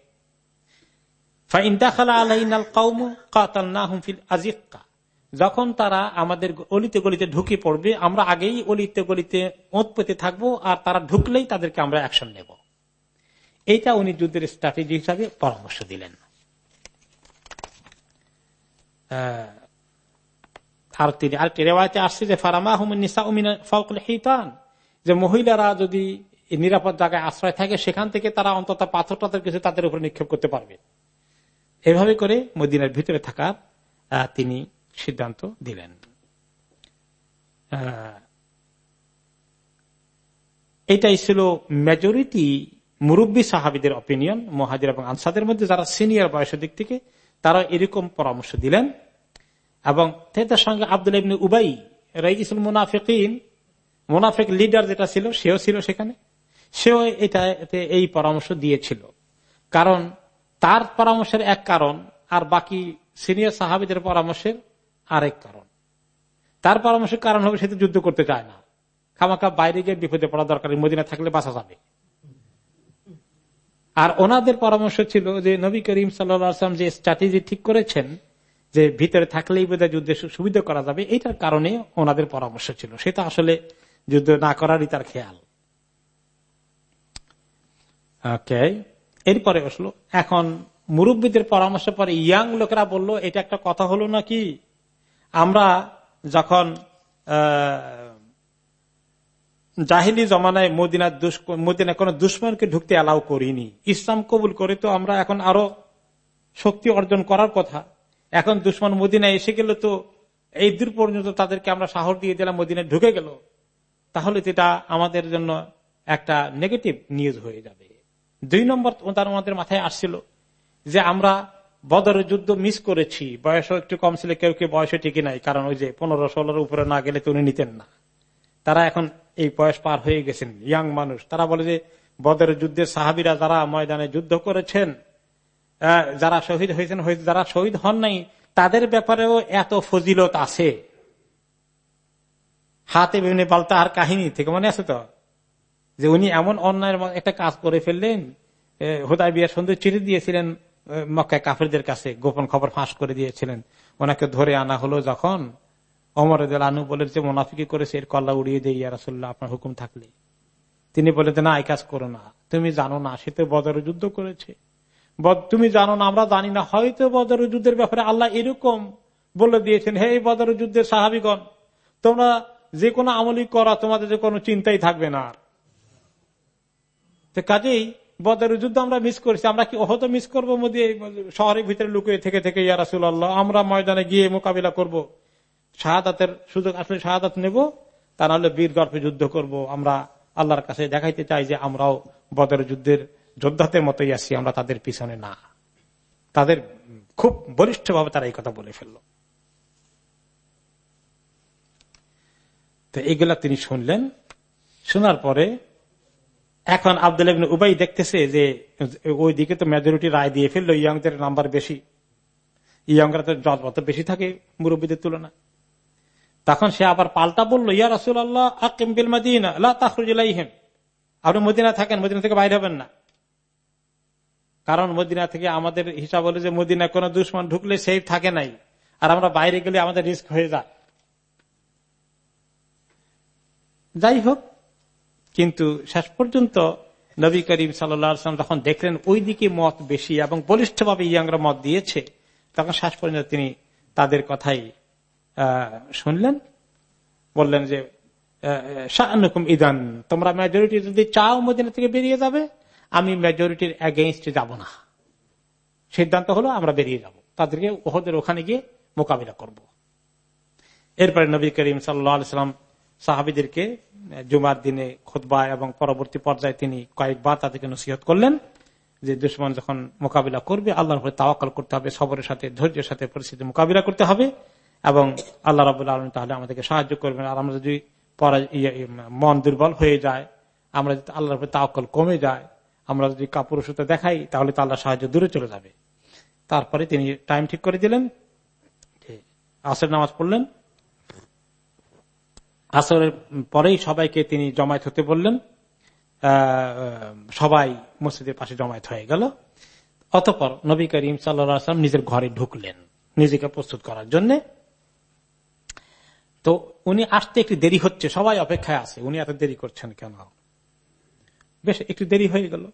Speaker 2: যখন তারা আমাদের অলিতে গলিতে ঢুকে পড়বে, আমরা আগেই অলিতে গলিতে ওঁত পেতে থাকব, আর তারা ঢুকলেই তাদেরকে আমরা অ্যাকশন নেব। এইটা উনি যুদ্ধের স্ট্র্যাটেজি হিসাবে পরামর্শ দিলেন। আর তিনি আরেকটি রেওয়ায়তে আসছে যে ফারামা হুমিনিসা ফলকুল হিতান। যে মহিলারা যদি নিরাপদ জায়গায় আশ্রয় থাকে, সেখান থেকে তারা অন্তত পাথর টাথর কিছু তাদের উপরে নিক্ষেপ করতে পারবে। এভাবে করে মদিনার ভিতরে থাকার তিনি সিদ্ধান্ত দিলেন। এটাই ছিল মেজরিটি মুরব্বী সাহাবিদের অপিনিয়ন মহাজির এবং আনসাদের মধ্যে যারা সিনিয়র বয়সের দিক থেকে, তারা এরকম পরামর্শ দিলেন। এবং তার সঙ্গে আব্দুল ইবনে উবাই, রাইসুল মুনাফিকিন, মুনাফিক লিডার যেটা ছিল, সেও ছিল সেখানে। সেও এটা এই পরামর্শ দিয়েছিল। কারণ তার পরামর্শের এক কারণ, আর বাকি সিনিয়র সাহাবিদের পরামর্শের আরেক কারণ। তার পরামর্শের কারণ হবে সে যুদ্ধ করতে চায় না। খামাখা বাইরে গিয়ে বিপদে পড়া দরকার মদিনা থাকলে বাঁচা যাবে। আর ওনাদের পরামর্শ ছিল যে নবী করিম সাল্লাম যে স্ট্র্যাটেজি ঠিক করেছেন, যে ভিতরে থাকলেই বোধহয় যুদ্ধে সুবিধা করা যাবে এইটার কারণে ওনাদের পরামর্শ ছিল। সেটা আসলে যুদ্ধ না করারই তার খেয়াল। এরপরে আসলো, এখন মুরব্বীদের পরামর্শ পরে ইয়াং লোকেরা বলল, এটা একটা কথা হলো নাকি? আমরা যখন জাহিলি জমানায় মদিনা মদিনা কোন দুশ্মনকে ঢুকতে অ্যালাউ করিনি। ইসলাম কবুল করে তো আমরা এখন আরও শক্তি অর্জন করার কথা। এখন দুশ্মন মদিনায় এসে গেল তো এই দূর পর্যন্ত তাদেরকে আমরা সাহস দিয়ে দিলাম, মদিনায় ঢুকে গেল। তাহলে সেটা আমাদের জন্য একটা নেগেটিভ নিউজ হয়ে যাবে। দুই নম্বর তার আমাদের মাথায় আসছিল যে আমরা বদরের যুদ্ধ মিস করেছি। বয়সও একটু কম ছিল, কেউ কেউ বয়সে টিকে নাই, কারণ ওই যে পনেরো ষোলোর উপরে না গেলে তো উনি নিতেন না। তারা এখন এই বয়স পার হয়ে গেছেন। ইয়াং মানুষ। তারা বলে যে, বদরের যুদ্ধের সাহাবিরা যারা ময়দানে যুদ্ধ করেছেন যারা শহীদ হয়েছেন যারা শহীদ হন নাই, তাদের ব্যাপারেও এত ফজিলত আছে। হাতে বিভিন্ন পাল্টাহার কাহিনী থেকে মনে আছে তো? যে উনি এমন অন্যায়ের একটা কাজ করে ফেললেন হোদায় বিয়ার সুন্দর চিঠি দিয়েছিলেন মক্কায় কাফেরদের কাছে, গোপন খবর ফাঁস করে দিয়েছিলেন। ওনাকে ধরে আনা হলো যখন অমর আনু বলে যে মোনাফিকি করেছে এর কল্লা উড়িয়ে দেয় ইয়ারসুল্লাহ আপনার হুকুম থাকলে। তিনি বলে না, এই কাজ করো না। তুমি জানো না, সে তো বদর যুদ্ধ করেছে। তুমি জানো না, আমরা জানি না, হয়তো বদর যুদ্ধের ব্যাপারে আল্লাহ এরকম বলে দিয়েছেন, হে বদর যুদ্ধের সাহাবিগণ, তোমরা যে কোনো আমলি করা, তোমাদের যে কোনো চিন্তাই থাকবে না আর। কাজেই বদর যুদ্ধ আমরা মিস করেছি। আমরা কি অহত মিস করব মোদী শহরের ভিতরে লুকিয়ে থেকে থেকে ইয়ারাসুল্লাহ আমরা ময়দানে গিয়ে মোকাবিলা করব? শাহাদাতের সুযোগ আসলে শাহাদাত নেব, তা নাহলে বীর গর্ভে যুদ্ধ করব। আমরা আল্লাহর কাছে দেখাইতে চাই যে আমরাও বদর যুদ্ধের যোদ্ধাদের মতোই আছি, আমরা তাদের পিছনে না। তাদের খুব বলিষ্ঠ ভাবে তারা এই কথা বলে ফেলল। তো এইগুলা তিনি শুনলেন। শোনার পরে এখন আব্দুল উবাই দেখতেছে যে ওই দিকে তো মেজরিটি রায় দিয়ে ফেলল ইয়ংদের নাম্বার বেশি। ইয়াংরা তো জজবত বেশি থাকে, মুরব্বীদের তুলনায়। তখন সে আবার পাল্টা বলল, ইয়া রাসুল আল্লাহ আকিম বিল মদিনা আল্লাহ আপনি মদিনা থাকেন, মদিনা থেকে বাইরে হবেন না। কারণ মদিনা থেকে আমাদের হিসাব হলো যে মদিনা কোন দুশ্মন ঢুকলে সেই থাকে নাই। আর আমরা বাইরে গেলে আমাদের রিস্ক হয়ে যায়। যাই হোক, কিন্তু শেষ পর্যন্ত নবী করিম সাল্লাম যখন দেখলেন ওই দিকে মত বেশি এবং বলিষ্ঠভাবে ইয়াংরা মত দিয়েছে, তখন শেষ পর্যন্ত তিনি তাদের কথাই শুনলেন? বললেন যে ইদান, তোমরা মেজরিটি যদি চাও মদিনা থেকে বেরিয়ে যাবে, আমি মেজরিটির এগেইনস্টে যাব না। সিদ্ধান্ত হলো আমরা বেরিয়ে যাব। তাদেরকে ওহদের ওখানে গিয়ে মোকাবিলা করব। এরপরে নবী করিম সাল্লাম সাহাবিদেরকে জুমার দিনে খোদবা এবং পরবর্তী পর্যায়ে তিনি কয়েকবার তাদেরকে নসিহত করলেন যে, দুশ্মন যখন মোকাবিলা করবে, আল্লাহর তাওয়াকাল করতে হবে, সবরের সাথে, ধৈর্যের সাথে পরিস্থিতি মোকাবিলা করতে হবে। এবং আল্লাহ রাবুল আলম তাহলে আমাদেরকে সাহায্য করবেন। আর আমরা যদি ইয়ে, মন দুর্বল হয়ে যায় আমরা যদি আল্লাহর উপরে তাওয়াক্কাল কমে যায় আমরা যদি কাপুরুষতা দেখাই তাহলে তো আল্লাহ সাহায্য দূরে চলে যাবে। তারপরে তিনি টাইম ঠিক করে দিলেন। আসর নামাজ পড়লেন। আসরের পরেই সবাইকে তিনি জমায়েত হতে বললেন। সবাই মসজিদের পাশে জমায়েত হয়ে গেল। অতপর নবী করিম সাল্লাম নিজের ঘরে ঢুকলেন। নিজেকে প্রস্তুত করার জন্য। তো উনি আসতে একটু দেরি হচ্ছে, সবাই অপেক্ষায় আছে। উনি এত দেরি করছেন কেন? বেশ, একটু দেরি হয়ে গেল।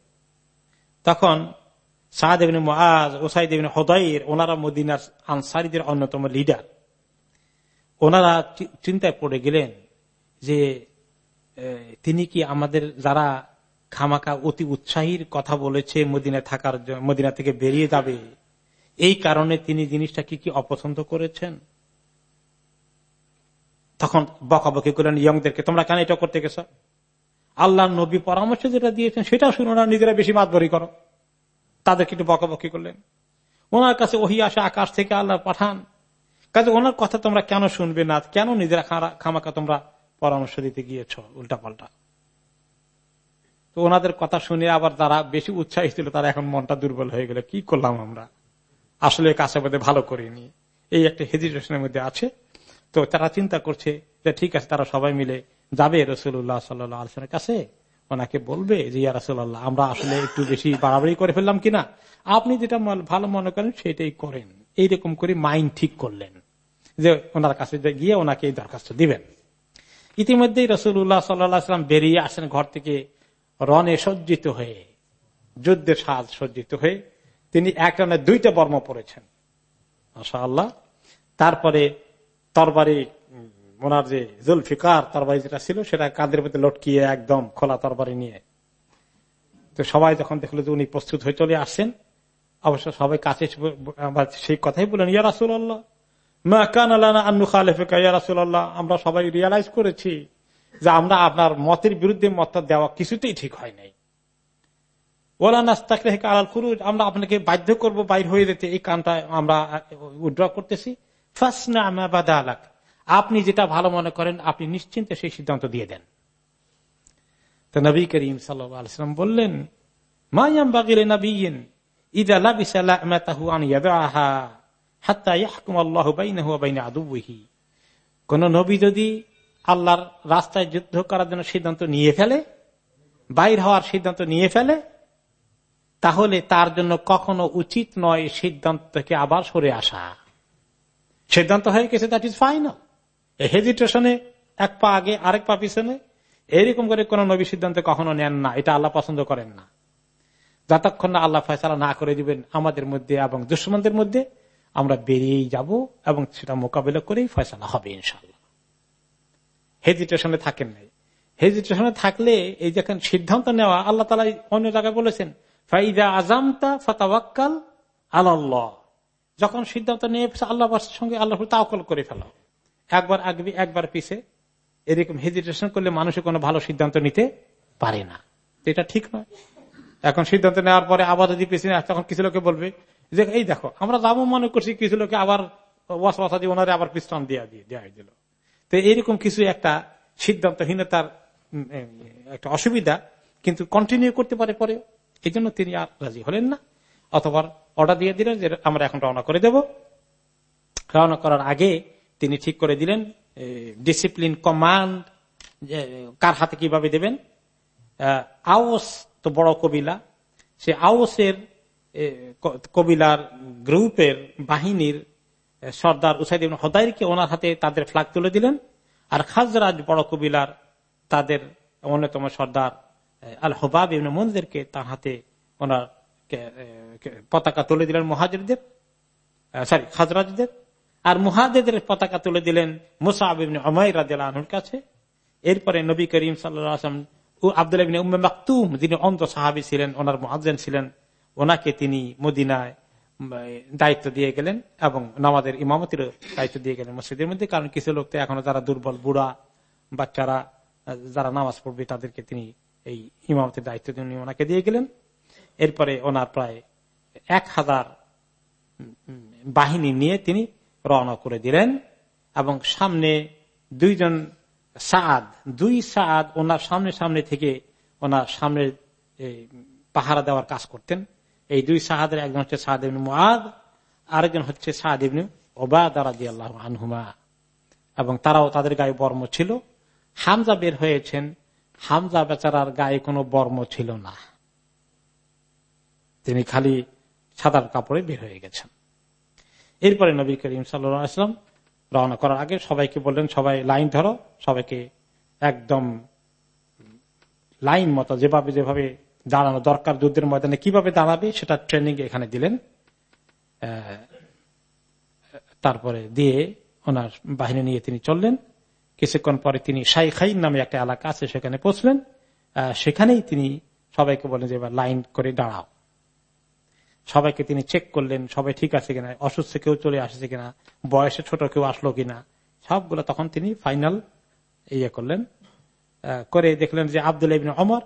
Speaker 2: তখন সাহাদেবিন মহাজ ওসাইদেবিন হদাইর, ওনারা মদিনার আনসারিদের অন্যতম লিডার। ওনারা চিন্তায় পড়ে গেলেন যে তিনি কি আমাদের যারা খামাকা অতি উৎসাহীর কথা বলেছে মদিনা থাকার মদিনা থেকে বেরিয়ে যাবে, এই কারণে তিনি জিনিসটা কি কি অপছন্দ করেছেন? তখন বকাবকি করলেন ইয়ংদেরকে, তোমরা কেন এটা করতে গেছ? আল্লাহ নবী পরামর্শ যেটা দিয়েছেন, সেটাও শুনো না, নিজেরা বেশি মাতবরি করো। তাদেরকে একটু বকাবকি করলেন। ওনার কাছে ওহি আসে, আকাশ থেকে আল্লাহ পাঠান। কাজে ওনার কথা তোমরা কেন শুনবে না? কেন নিজেরা খামাকা তোমরা পরামর্শ দিতে গিয়েছ? উল্টা পাল্টা তো ওনাদের কথা শুনে আবার তারা বেশি উৎসাহী ছিল, তারা এখন মনটা দুর্বল হয়ে গেল। কি করলাম আমরা? আসলে কাছে বোধে ভালো করিনি। এই একটা হেজিটেশনের মধ্যে আছে। তো তারা চিন্তা করছে যে ঠিক আছে, তারা সবাই মিলে যাবে রসুল্লাহ সাল্লামের কাছে। ওনাকে বলবে যে, ইয়া রসুল্লাহ আমরা আসলে একটু বেশি বাড়াবাড়ি করে ফেললাম কিনা? আপনি যেটা ভালো মনে করেন সেটাই করেন। এইরকম করে মাইন্ড ঠিক করলেন যে ওনার কাছে গিয়ে ওনাকে এই দরখাস্ত দিবেন। ইতিমধ্যেই রসুল্লাহ সাল্লাম বেরিয়ে আসেন ঘর থেকে রনে সজ্জিত হয়ে, যুদ্ধের সাজ সজ্জিত হয়ে। তিনি এক রানে দুইটা বর্ম পড়েছেন মাসা আল্লাহ তারপরে তরবারি, ওনার যে জুলফিকার তরবারি যেটা ছিল, সেটা কাঁধের মধ্যে লটকিয়ে একদম খোলা তরবারি নিয়ে। তো সবাই যখন দেখল যে উনি প্রস্তুত হয়ে চলে আসছেন, অবশ্য সবাই কাছে সেই কথাই বলেন ইয়া রাসুল্লাহ আমরা সবাই রিয়ালাইজ করেছি যে আমরা আপনার মতের বিরুদ্ধে মত দেওয়া কিছুতেই ঠিক হয় নাই। ওলা নাস্তাক আলাল খুরুজ, আমরা আপনাকে বাধ্য করব বাইর হয়ে যেতে। এই কানটা আমরা উইড্র করতেছি। আপনি যেটা ভালো মনে করেন, আপনি নিশ্চিন্তে সেই সিদ্ধান্ত দিয়ে দেন। তো নবী করিম সাল্লাম বললেন মায়াম বাগিলে নবীন ইদা কোন নবী যদি আল্লাহর রাস্তায় যুদ্ধ করার জন্য সিদ্ধান্ত নিয়ে ফেলে, বাইর হওয়ার সিদ্ধান্ত নিয়ে ফেলে, তাহলে তার জন্য কখনো উচিত নয় সিদ্ধান্ত থেকে আবার সরে আসা। সিদ্ধান্ত হয়ে গেছে দ্যাট ইজ ফাইনাল হেজিটেশনে এক পা আগে, আরেক পা পিছনে, এরকম করে কোন নবী সিদ্ধান্ত কখনো নেন না। এটা আল্লাহ পছন্দ করেন না। যতক্ষণ না আল্লাহ ফয়সালা না করে দিবেন আমাদের মধ্যে এবং দুশ্মনদের মধ্যে, আমরা বেরিয়েই যাব এবং সেটা মোকাবিলা করেই ফয়সালা হবে ইনশাল্লাহ হেজিটেশনে থাকেন নাই। হেজিটেশনে থাকলে এই যখন সিদ্ধান্ত নেওয়া, আল্লাহ তালা অন্য জায়গায় বলেছেন, ফাইদা আজামতা ফতাবাক্কাল আল্লাহ যখন সিদ্ধান্ত নিয়ে আল্লাহর সঙ্গে আল্লাহ তাওকল করে ফেলো। একবার আগবি, একবার পিছে। এরকম হেজিটেশন করলে মানুষের কোনো ভালো সিদ্ধান্ত নিতে পারে না। এটা ঠিক নয়। এখন সিদ্ধান্ত নেওয়ার পরে আবার যদি পিছনে তখন কিছু লোকে বলবে যে, এই দেখো, আমরা যাব মনে করছি, কিছু লোকে আবার ওয়াসা দিয়ে ওনারে আবার পিস্তন দিয়ে দিয়ে দেওয়া দিল তো এইরকম কিছু একটা সিদ্ধান্তহীনতার একটা অসুবিধা, কিন্তু কন্টিনিউ করতে পারে পরে এই তিনি আর রাজি হলেন না। অথবা অর্ডার দিয়ে দিলেন যে আমরা এখন রওনা করে দেব। রওনা করার আগে তিনি ঠিক করে দিলেন ডিসিপ্লিন কমান্ড কার হাতে কীভাবে দেবেন। আওস তো বড় কবিলা, সে আওসের কবিলার গ্রুপের বাহিনীর সর্দার উসাইদ হদাইরকে ওনার হাতে তাদের ফ্লাগ তুলে দিলেন। আর খাজরাজ বড় কবিলার তাদের অন্যতম সর্দার আল হবাব ইবনে মন্দিরকে তার হাতে ওনার পতাকা তুলে দিলেন মহাজরদের সরি খাজরাজদের। আর মুহাজেদের পতাকা তুলে দিলেন মুসাহ অমাই আনুর কাছে। এরপরে নবী করিম সাল্লাম আব্দুল উম্মে মাকতুম, যিনি অন্ত সাহাবি ছিলেন, ওনার মহাজেন ছিলেন, ওনাকে তিনি মদিনায় দায়িত্ব দিয়ে গেলেন এবং নামাজের ইমামতির দায়িত্ব দিয়ে গেলেন মসজিদের মধ্যে, কারণ কিছু লোক তো এখনও যারা দুর্বল বুড়া, বাচ্চারা, যারা নামাজ পড়বে তাদেরকে তিনি এই ইমামতের দায়িত্ব তিনি ওনাকে দিয়ে গেলেন। এরপরে ওনার প্রায় এক হাজার বাহিনী নিয়ে তিনি রওনা করে দিলেন এবং সামনে দুইজন সাদ দুই সাদ ওনার সামনে সামনে থেকে ওনার সামনে পাহারা দেওয়ার কাজ করতেন। এই দুই সাহাদের একজন হচ্ছে সাদ ইবনু মুআদ, আরেকজন হচ্ছে সাদ ইবনু ওবাদ আল্লাহ আনহুমা। এবং তারাও তাদের গায়ে বর্ম ছিল। হামজা বের হয়েছেন। হামজা বেচারার গায়ে কোনো বর্ম ছিল না। তিনি খালি সাদার কাপড়ে বের হয়ে গেছেন। এরপরে নবী করিম সাল্লাম রওনা করার আগে সবাইকে বললেন, সবাই লাইন ধরো, সবাইকে একদম লাইন মতো যেভাবে যেভাবে দাঁড়ানো দরকার যুদ্ধের ময়দানে, কীভাবে দাঁড়াবে সেটা ট্রেনিং এখানে দিলেন। তারপরে দিয়ে ওনার বাহিনী নিয়ে তিনি চললেন। কিছুক্ষণ পরে তিনি শাইখাইন নামে একটা এলাকা আছে, সেখানে পৌঁছলেন। সেখানেই তিনি সবাইকে বলেন যে এবার লাইন করে দাঁড়াও। সবাইকে তিনি চেক করলেন, সবাই ঠিক আছে কিনা, অসুস্থ কেউ চলে আসছে কিনা, বয়সে ছোট কেউ আসলো কিনা, সবগুলো তখন তিনি ফাইনাল ইয়ে করলেন। করে দেখলেন যে Abdul ibn Umar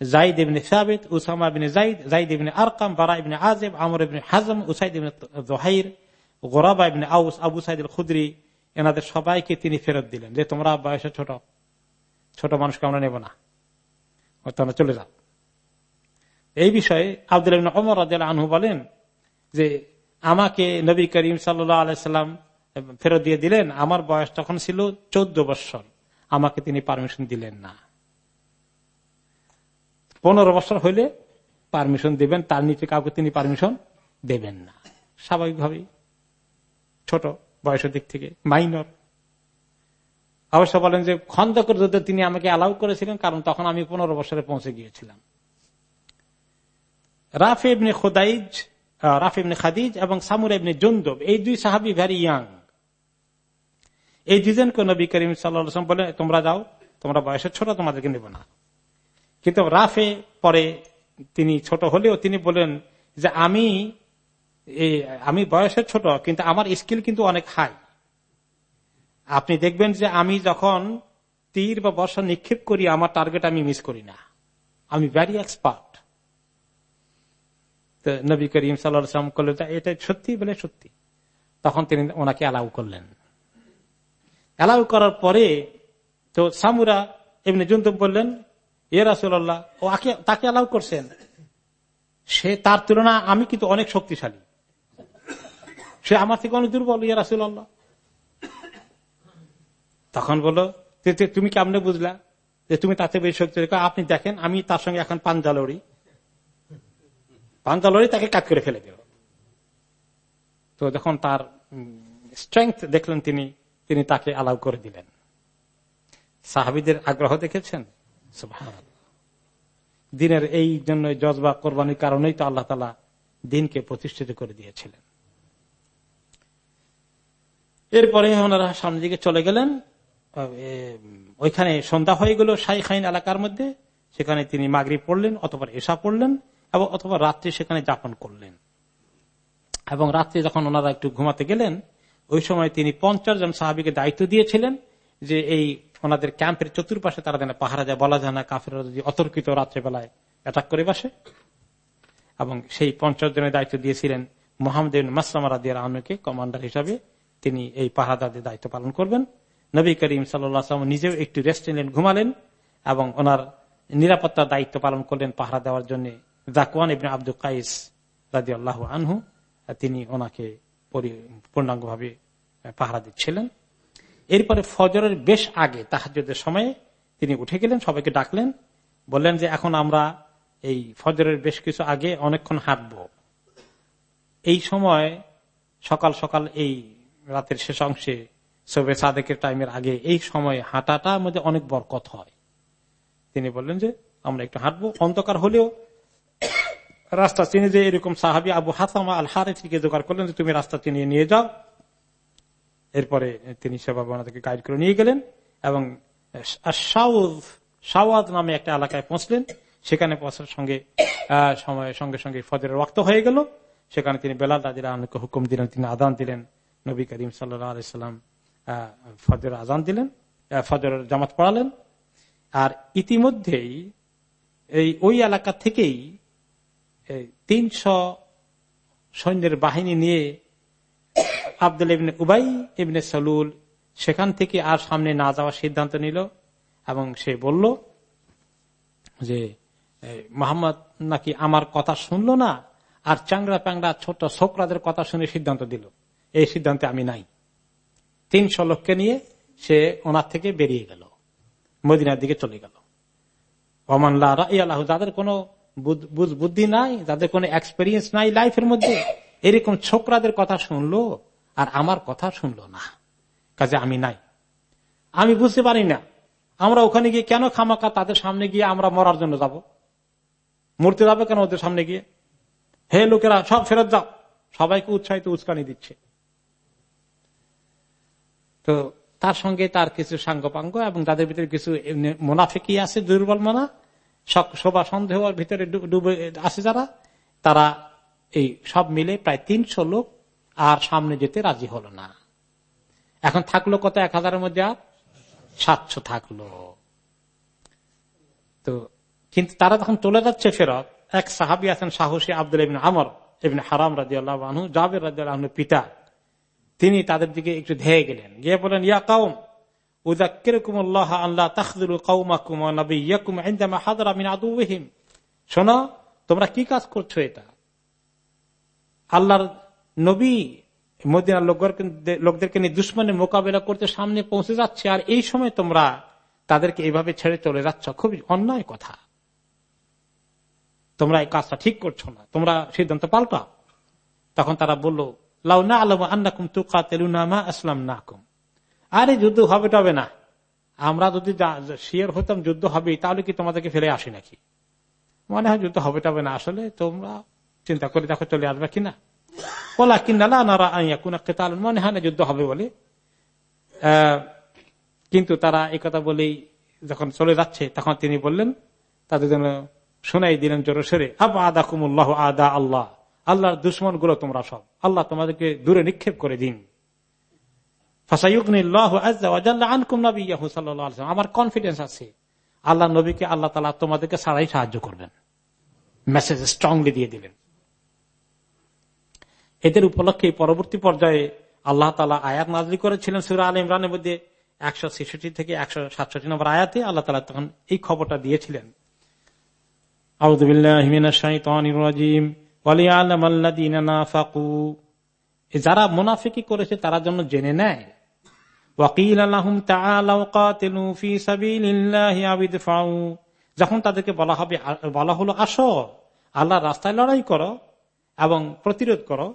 Speaker 2: Zaid ibn Thabit Usama bin Zaid Zaid ibn Arqam, Bara ibn Azib আমর ইবিন হাজম, উসাইদ ইবিন জহাইর, গোরাবা ইবিন আউস, আবু সাইদ খুদ্রি এনাদের সবাইকে তিনি ফেরত দিলেন যে তোমরা বয়সে ছোট ছোট মানুষকে আমরা নেব না। চলে যাও। এই বিষয়ে আব্দুল অমর আনহু বলেন যে, আমাকে নবী করিম সাল্লাহ আলাইসাল্লাম ফেরত দিয়ে দিলেন। আমার বয়স তখন ছিল চোদ্দ বৎসর। আমাকে তিনি পারমিশন দিলেন না। পনেরো বছর হইলে পারমিশন দেবেন, তার নিচে কাউকে তিনি পারমিশন দেবেন না। স্বাভাবিকভাবেই ছোট বয়সের দিক থেকে, মাইনর। অবশ্য বলেন যে, খন্দকের যুদ্ধে তিনি আমাকে অ্যালাউ করেছিলেন, কারণ তখন আমি পনেরো বছরে পৌঁছে গিয়েছিলাম। রাফে ইবনে খোদাইজ রাফে ইবনে খাদিজ এবং সামুর ইবনে জন্দব, এই দুই সাহাবি ভ্যারি ইয়াং এই দুজনকে নবী করিম সাল্লাম বলে, তোমরা যাও, তোমরা বয়সের ছোট, তোমাদেরকে নেব না। কিন্তু রাফে পরে তিনি ছোট হলেও তিনি বলেন যে, আমি আমি বয়সের ছোট, কিন্তু আমার স্কিল কিন্তু অনেক হাই। আপনি দেখবেন যে আমি যখন তীর বা বর্ষা নিক্ষেপ করি, আমার টার্গেট আমি মিস করি না। আমি ভ্যারি এক্সপার্ট নবী করিম সাল্লাম করলেন এটা সত্যি বলে সত্যি? তখন তিনি ওনাকে অ্যালাউ করলেন। অ্যালাউ করার পরে তো সামুরা এমনি জন্তু বললেন, এ রাসুল্লাহ ও তাকে অ্যালাউ করছেন? সে তার তুলনা আমি কিন্তু অনেক শক্তিশালী। সে আমার থেকে অনেক দুর্বল, ইয়া রাসুল্লাহ তখন বলো তুমি কেমনে বুঝলা যে তুমি তাতে বেশি শক্তি আপনি দেখেন, আমি তার সঙ্গে এখন পাঞ্জা লড়ি। পাঞ্জা তাকে কাজ করে ফেলে দিল। তো যখন তার স্ট্রেংথ দেখলেন তিনি তিনি তাকে আলাউ করে দিলেন। সাহাবিদের আগ্রহ দেখেছেন? দিনের এই জন্য জজবা কোরবানির কারণেই তো আল্লাহ তালা দিনকে প্রতিষ্ঠিত করে দিয়েছিলেন। এরপরে ওনারা সামনের দিকে চলে গেলেন। ওইখানে সন্ধ্যা হয়ে গেল শাইখাইন এলাকার মধ্যে। সেখানে তিনি মাগরি পড়লেন অথবা এসা পড়লেন। এবং অথবা রাত্রি সেখানে যাপন করলেন। এবং রাত্রে যখন ওনারা একটু ঘুমাতে গেলেন, ওই সময় তিনি পঞ্চাশ জন সাহাবিকে দায়িত্ব দিয়েছিলেন যে এই ওনাদের ক্যাম্পের চতুর্পাশে তারা যেন পাহারা দেয় বলা যায় না কাফের যদি অতর্কিত রাত্রেবেলায় অ্যাটাক করে বসে। এবং সেই পঞ্চাশ জনের দায়িত্ব দিয়েছিলেন মোহাম্মদ মাসলামা রাদিয়ার আহনুকে কমান্ডার হিসাবে তিনি এই পাহারাদারদের দায়িত্ব পালন করবেন। নবী করিম সাল্লাম নিজেও একটু রেস্ট নিলেন, ঘুমালেন এবং ওনার নিরাপত্তার দায়িত্ব পালন করলেন পাহারা দেওয়ার জন্য। জাকুয়ান ইবনে আব্দুল কাইস রাজি আল্লাহ আনহু তিনি ওনাকে পরি- পূর্ণাঙ্গভাবে পাহারা দিচ্ছিলেন। এরপরে ফজরের বেশ আগে তাহাজের সময়ে, তিনি উঠে গেলেন, সবাইকে ডাকলেন, বললেন যে, এখন আমরা এই ফজরের বেশ কিছু আগে অনেকক্ষণ হাঁটব। এই সময় সকাল সকাল এই রাতের শেষ অংশে সবে সাদেকের টাইমের আগে এই সময় হাঁটাটার মধ্যে অনেক বরকত হয়। তিনি বললেন যে, আমরা একটু হাঁটবো। অন্ধকার হলেও রাস্তা চিনে যে এরকম সাহাবি আবু হাসামা আল হারিকে জোগাড় করলেন যে তুমি রাস্তা চিনিয়ে নিয়ে যাও। এরপরে তিনি সেভাবে ওনাদেরকে গাইড করে নিয়ে গেলেন এবং সাওয়াদ নামে একটা এলাকায় পৌঁছলেন। সেখানে পৌঁছার সঙ্গে সময় সঙ্গে সঙ্গে ফজরের রক্ত হয়ে গেল। সেখানে তিনি বেলাল রাজিরা আনুকে হুকুম দিলেন তিনি আদান দিলেন। নবী করিম সাল্লাম ফজর আজান দিলেন আহ, ফজরের জামাত পড়ালেন। আর ইতিমধ্যেই এই ওই এলাকা থেকেই তিনশো সৈন্যের বাহিনী নিয়ে আব্দুল ইবনে উবাই ইবনে সলুল সেখান থেকে আর সামনে না যাওয়ার সিদ্ধান্ত নিল এবং সে বলল যে মোহাম্মদ নাকি আমার কথা শুনলো না? আর চাংড়া প্যাংড়া ছোট ছোকরাদের কথা শুনে সিদ্ধান্ত দিল। এই সিদ্ধান্তে আমি নাই। তিনশো লোককে নিয়ে সে ওনার থেকে বেরিয়ে গেল। মদিনার দিকে চলে গেল। ওমান্লা আল্লাহ যাদের কোনো বুদ্ধি নাই যাদের কোনো এক্সপেরিয়েন্স নাই লাইফের মধ্যে। এরকম ছোকরাদের কথা শুনলো আর আমার কথা শুনলো না। কাজে আমি নাই। আমি বুঝতে পারি না, আমরা ওখানে গিয়ে কেন খামাকা তাদের সামনে গিয়ে আমরা মরার জন্য যাব? মরতে যাবে কেন ওদের সামনে গিয়ে? হে লোকেরা, সব ফেরত যাও। সবাইকে উৎসাহিত, উস্কানি দিচ্ছে। তো তার সঙ্গে তার কিছু সাঙ্গপাঙ্গ এবং তাদের ভিতরে কিছু মোনাফেকি আছে, দুর্বল মনা। শোভা সন্দেহ ভিতরে ডুবে আছে যারা, তারা এই সব মিলে প্রায় তিনশো লোক আর সামনে যেতে রাজি হলো না। এখন থাকল কত? এক হাজারের মধ্যে আর সাতশো থাকল। তো কিন্তু তারা তখন চলে যাচ্ছে ফেরত। এক সাহাবি আছেন সাহসী আব্দুল ইবিন আমর ইবিন হারাম রাজি আল্লাহ আনহু রাজি আল্লাহ পিতা। তিনি তাদের দিকে একটু ধেয়ে গেলেন। গিয়ে বলেন ইয়া কাউম শোনো, তোমরা কি কাজ করছ এটা? আল্লাহর নবী মদিনার লোকদেরকে নিয়ে দুশ্মনের মোকাবেলা করতে সামনে পৌঁছে যাচ্ছে, আর এই সময় তোমরা তাদেরকে এইভাবে ছেড়ে চলে যাচ্ছ। খুবই অন্যায় কথা। তোমরা এই কাজটা ঠিক করছ না। তোমরা সিদ্ধান্ত পাল্টাও। তখন তারা বলল, লাউ না আলম আন্নাকুম তু কাতেলুনামা আসলাম নাকুম আরে যুদ্ধ হবে তবে না। আমরা যদি শিয়ার হতাম যুদ্ধ হবে তাহলে কি তোমাদেরকে ফেলে আসি নাকি? মনে হয় যুদ্ধ হবে তবে না। আসলে তোমরা চিন্তা করে দেখো চলে আসবে কিনা। বলা কিনা নারা আইয়া কোন মনে হয় না যুদ্ধ হবে বলে। কিন্তু তারা কথা বলেই যখন চলে যাচ্ছে, তখন তিনি বললেন, তাদের জন্য শোনাই দিলেন জোর সরে, আবা আদা কুমুল্লাহ আদা আল্লাহ। আল্লাহর দুশ্মনগুলো তোমরা সব। আল্লাহ তোমাদেরকে দূরে নিক্ষেপ করে দিন। আমার কনফিডেন্স আছে। আল্লাহ নবীকে, আল্লাহ তালা তোমাদেরকে সারাই সাহায্য করবেন। মেসেজ স্ট্রংলি দিয়ে দিলেন এদের উপলক্ষে পরবর্তী পর্যায়ে আল্লাহ তালা আয়াত নাজরি করেছিলেন সুরা আল ইমরানের মধ্যে একশো ছেষট্টি থেকে একশো সাতষট্টি নম্বর আয়াতে আল্লাহ তালা তখন এই খবরটা দিয়েছিলেন। যারা মুনাফিকি করেছে তারা জন্য জেনে নেয় যখন তাদেরকে বলা হবে, বলা হলো, আসো আল্লাহ রাস্তায় লড়াই করো এবং প্রতিরোধ করো।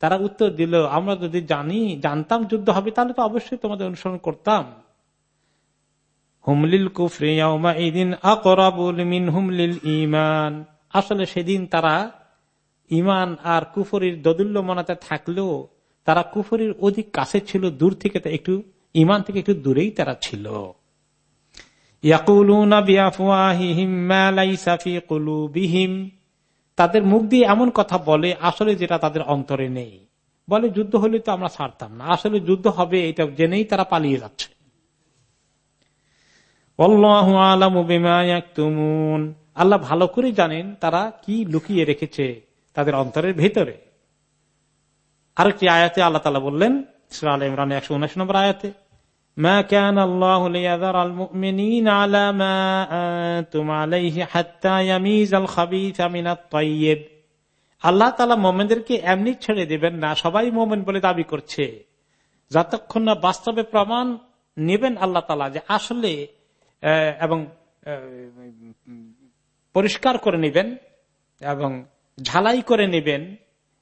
Speaker 2: তারা উত্তর দিল, আমরা যদি জানি, জানতাম যুদ্ধ হবে, তাহলে তো অবশ্যই তোমাদের অনুসরণ করতাম। হুমলিল ইমান আসলে সেদিন তারা ইমান আর কুফরির দদুল্য মনাতে থাকলেও তারা কুফরির অধিক কাছে ছিল, দূর থেকে একটু, ইমান থেকে একটু দূরেই তারা ছিল। তাদের মুখ দিয়ে এমন কথা বলে, আসলে যেটা তাদের অন্তরে নেই। বলে, যুদ্ধ হলে তো আমরা ছাড়তাম না। আসলে যুদ্ধ হবে, এটা জেনেই তারা পালিয়ে যাচ্ছে। আল্লাহ ভালো করে জানেন তারা কি লুকিয়ে রেখেছে। তাদের অন্তরের ভেতরে আরেকটি আয়াতে আল্লাহ তালা বললেন আল ইমরান একশো উনিশ নম্বর আয়াতে ما كان الله ليذر المؤمنين على ما أنتم عليه حتى يميز الخبيث من الطيب আল্লাহ তালা মোমেনদেরকে এমনি ছেড়ে দেবেন না সবাই মোমেন বলে দাবি করছে যতক্ষণ না বাস্তবে প্রমাণ নেবেন আল্লাহ তালা যে আসলে এবং পরিষ্কার করে নেবেন এবং ঝালাই করে নেবেন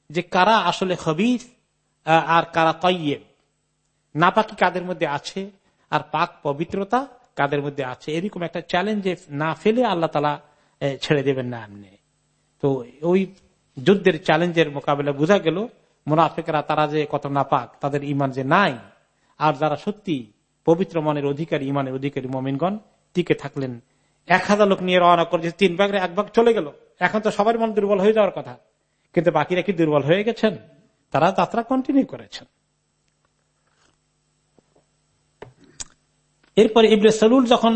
Speaker 2: যে কারা আসলে হবিস আর কারা তৈয়েব। নাপাকি কাদের মধ্যে আছে, আর পাক পবিত্রতা কাদের মধ্যে আছে? এরকম একটা চ্যালেঞ্জে না ফেলে আল্লাহ তালা ছেড়ে দেবেন না এমনি তো ওই যুদ্ধের চ্যালেঞ্জের মোকাবেলা বোঝা গেল, মোনাফেকরা তারা যে কত নাপাক, তাদের ইমান যে নাই, আর যারা সত্যি পবিত্র মনের অধিকারী, ইমানের অধিকারী মমিনগণ, টিকে থাকলেন এক হাজার লোক নিয়ে রওনা করেছে, তিন ভাগের এক ভাগ চলে গেল। এখন তো সবার মন দুর্বল হয়ে যাওয়ার কথা। কিন্তু বাকিরা কি দুর্বল হয়ে গেছেন? তারা যাত্রা কন্টিনিউ করেছেন। এরপরে ইবনে সালুল যখন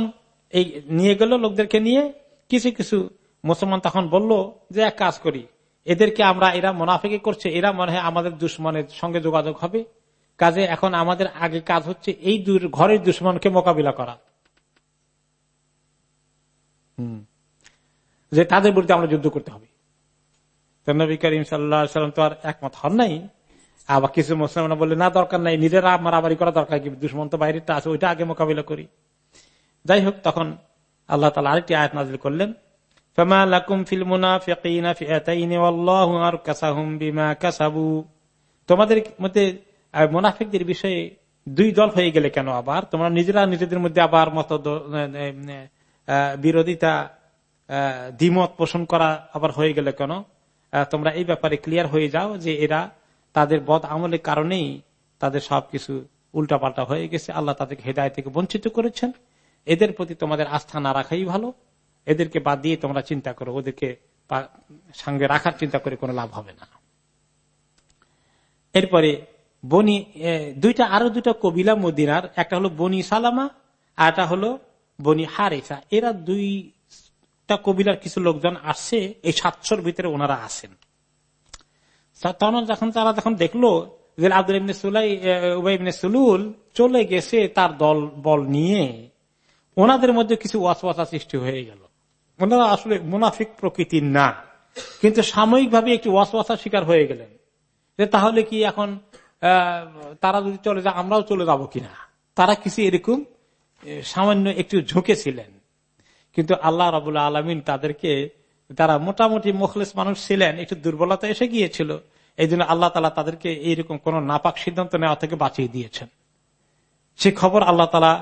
Speaker 2: এই নিয়ে গেল লোকদেরকে নিয়ে, কিছু কিছু মুসলমান তখন বলল যে, এক কাজ করি, এদেরকে আমরা, এরা মোনাফেকে করছে, এরা মনে হয় আমাদের দুশ্মনের সঙ্গে যোগাযোগ হবে। কাজে এখন আমাদের আগে কাজ হচ্ছে এই ঘরের দুশ্মনকে মোকাবিলা করা। যে তাদের বিরুদ্ধে আমরা যুদ্ধ করতে হবে। নবী করিম সাল্লাম তো আর একমত হন নাই। আবার কিছু মুসলমান বললে, না, দরকার নাই, নিজেরা মারামারি করা দরকার কি? দুশ্মন তো বাইরেটা আছে, ওইটা আগে মোকাবিলা করি। যাই হোক, তখন আল্লাহ তালা আরেকটি আয়াত নাজিল করলেন তোমাদের মধ্যে মোনাফিকদের বিষয়ে দুই দল হয়ে গেলে কেন আবার? তোমরা নিজেরা নিজেদের মধ্যে আবার মত বিরোধিতা দ্বিমত পোষণ করা আবার হয়ে গেলে কেন? তোমরা এই ব্যাপারে ক্লিয়ার হয়ে যাও যে এরা তাদের বদ আমলের কারণেই তাদের সবকিছু উল্টাপাল্টা হয়ে গেছে। আল্লাহ তাদেরকে হেদায় থেকে বঞ্চিত করেছেন। এদের প্রতি তোমাদের আস্থা না রাখাই ভালো। এদেরকে বাদ দিয়ে তোমরা চিন্তা করো, ওদেরকে সঙ্গে রাখার চিন্তা করে কোনো লাভ হবে না। এরপরে বনি দুইটা, আরও দুটা কবিলা মদিনার, একটা হলো বনি সালামা আর একটা হলো বনি হারেসা এরা দুইটা কবিলার কিছু লোকজন আসছে এই সাতশোর ভিতরে ওনারা আসেন। তখন যখন তারা যখন দেখল যে আব্দুল ইবনে সুলুল চলে গেছে তার দল, বল নিয়ে, ওনাদের মধ্যে কিছু ওয়াসওয়াসা সৃষ্টি হয়ে গেল। ওনারা আসলে মুনাফিক প্রকৃতির না, কিন্তু সাময়িকভাবে একটি ওয়াসওয়াসার শিকার হয়ে গেলেন। যে তাহলে কি এখন তারা যদি চলে যায়, আমরাও চলে যাব কিনা? তারা কিছু এরকম সামান্য একটু ঝুঁকেছিলেন। কিন্তু আল্লাহ রাবুল্লাহ আলমিন তাদেরকে, তারা মোটামুটি মুখলেস মানুষ ছিলেন, একটু দুর্বলতা এসে গিয়েছিল। এই জন্য আল্লাহ তালা তাদেরকে এইরকম কোন নাপাক সিদ্ধান্ত নেওয়া থেকে বাঁচিয়ে দিয়েছেন। সে খবর আল্লাহ তালা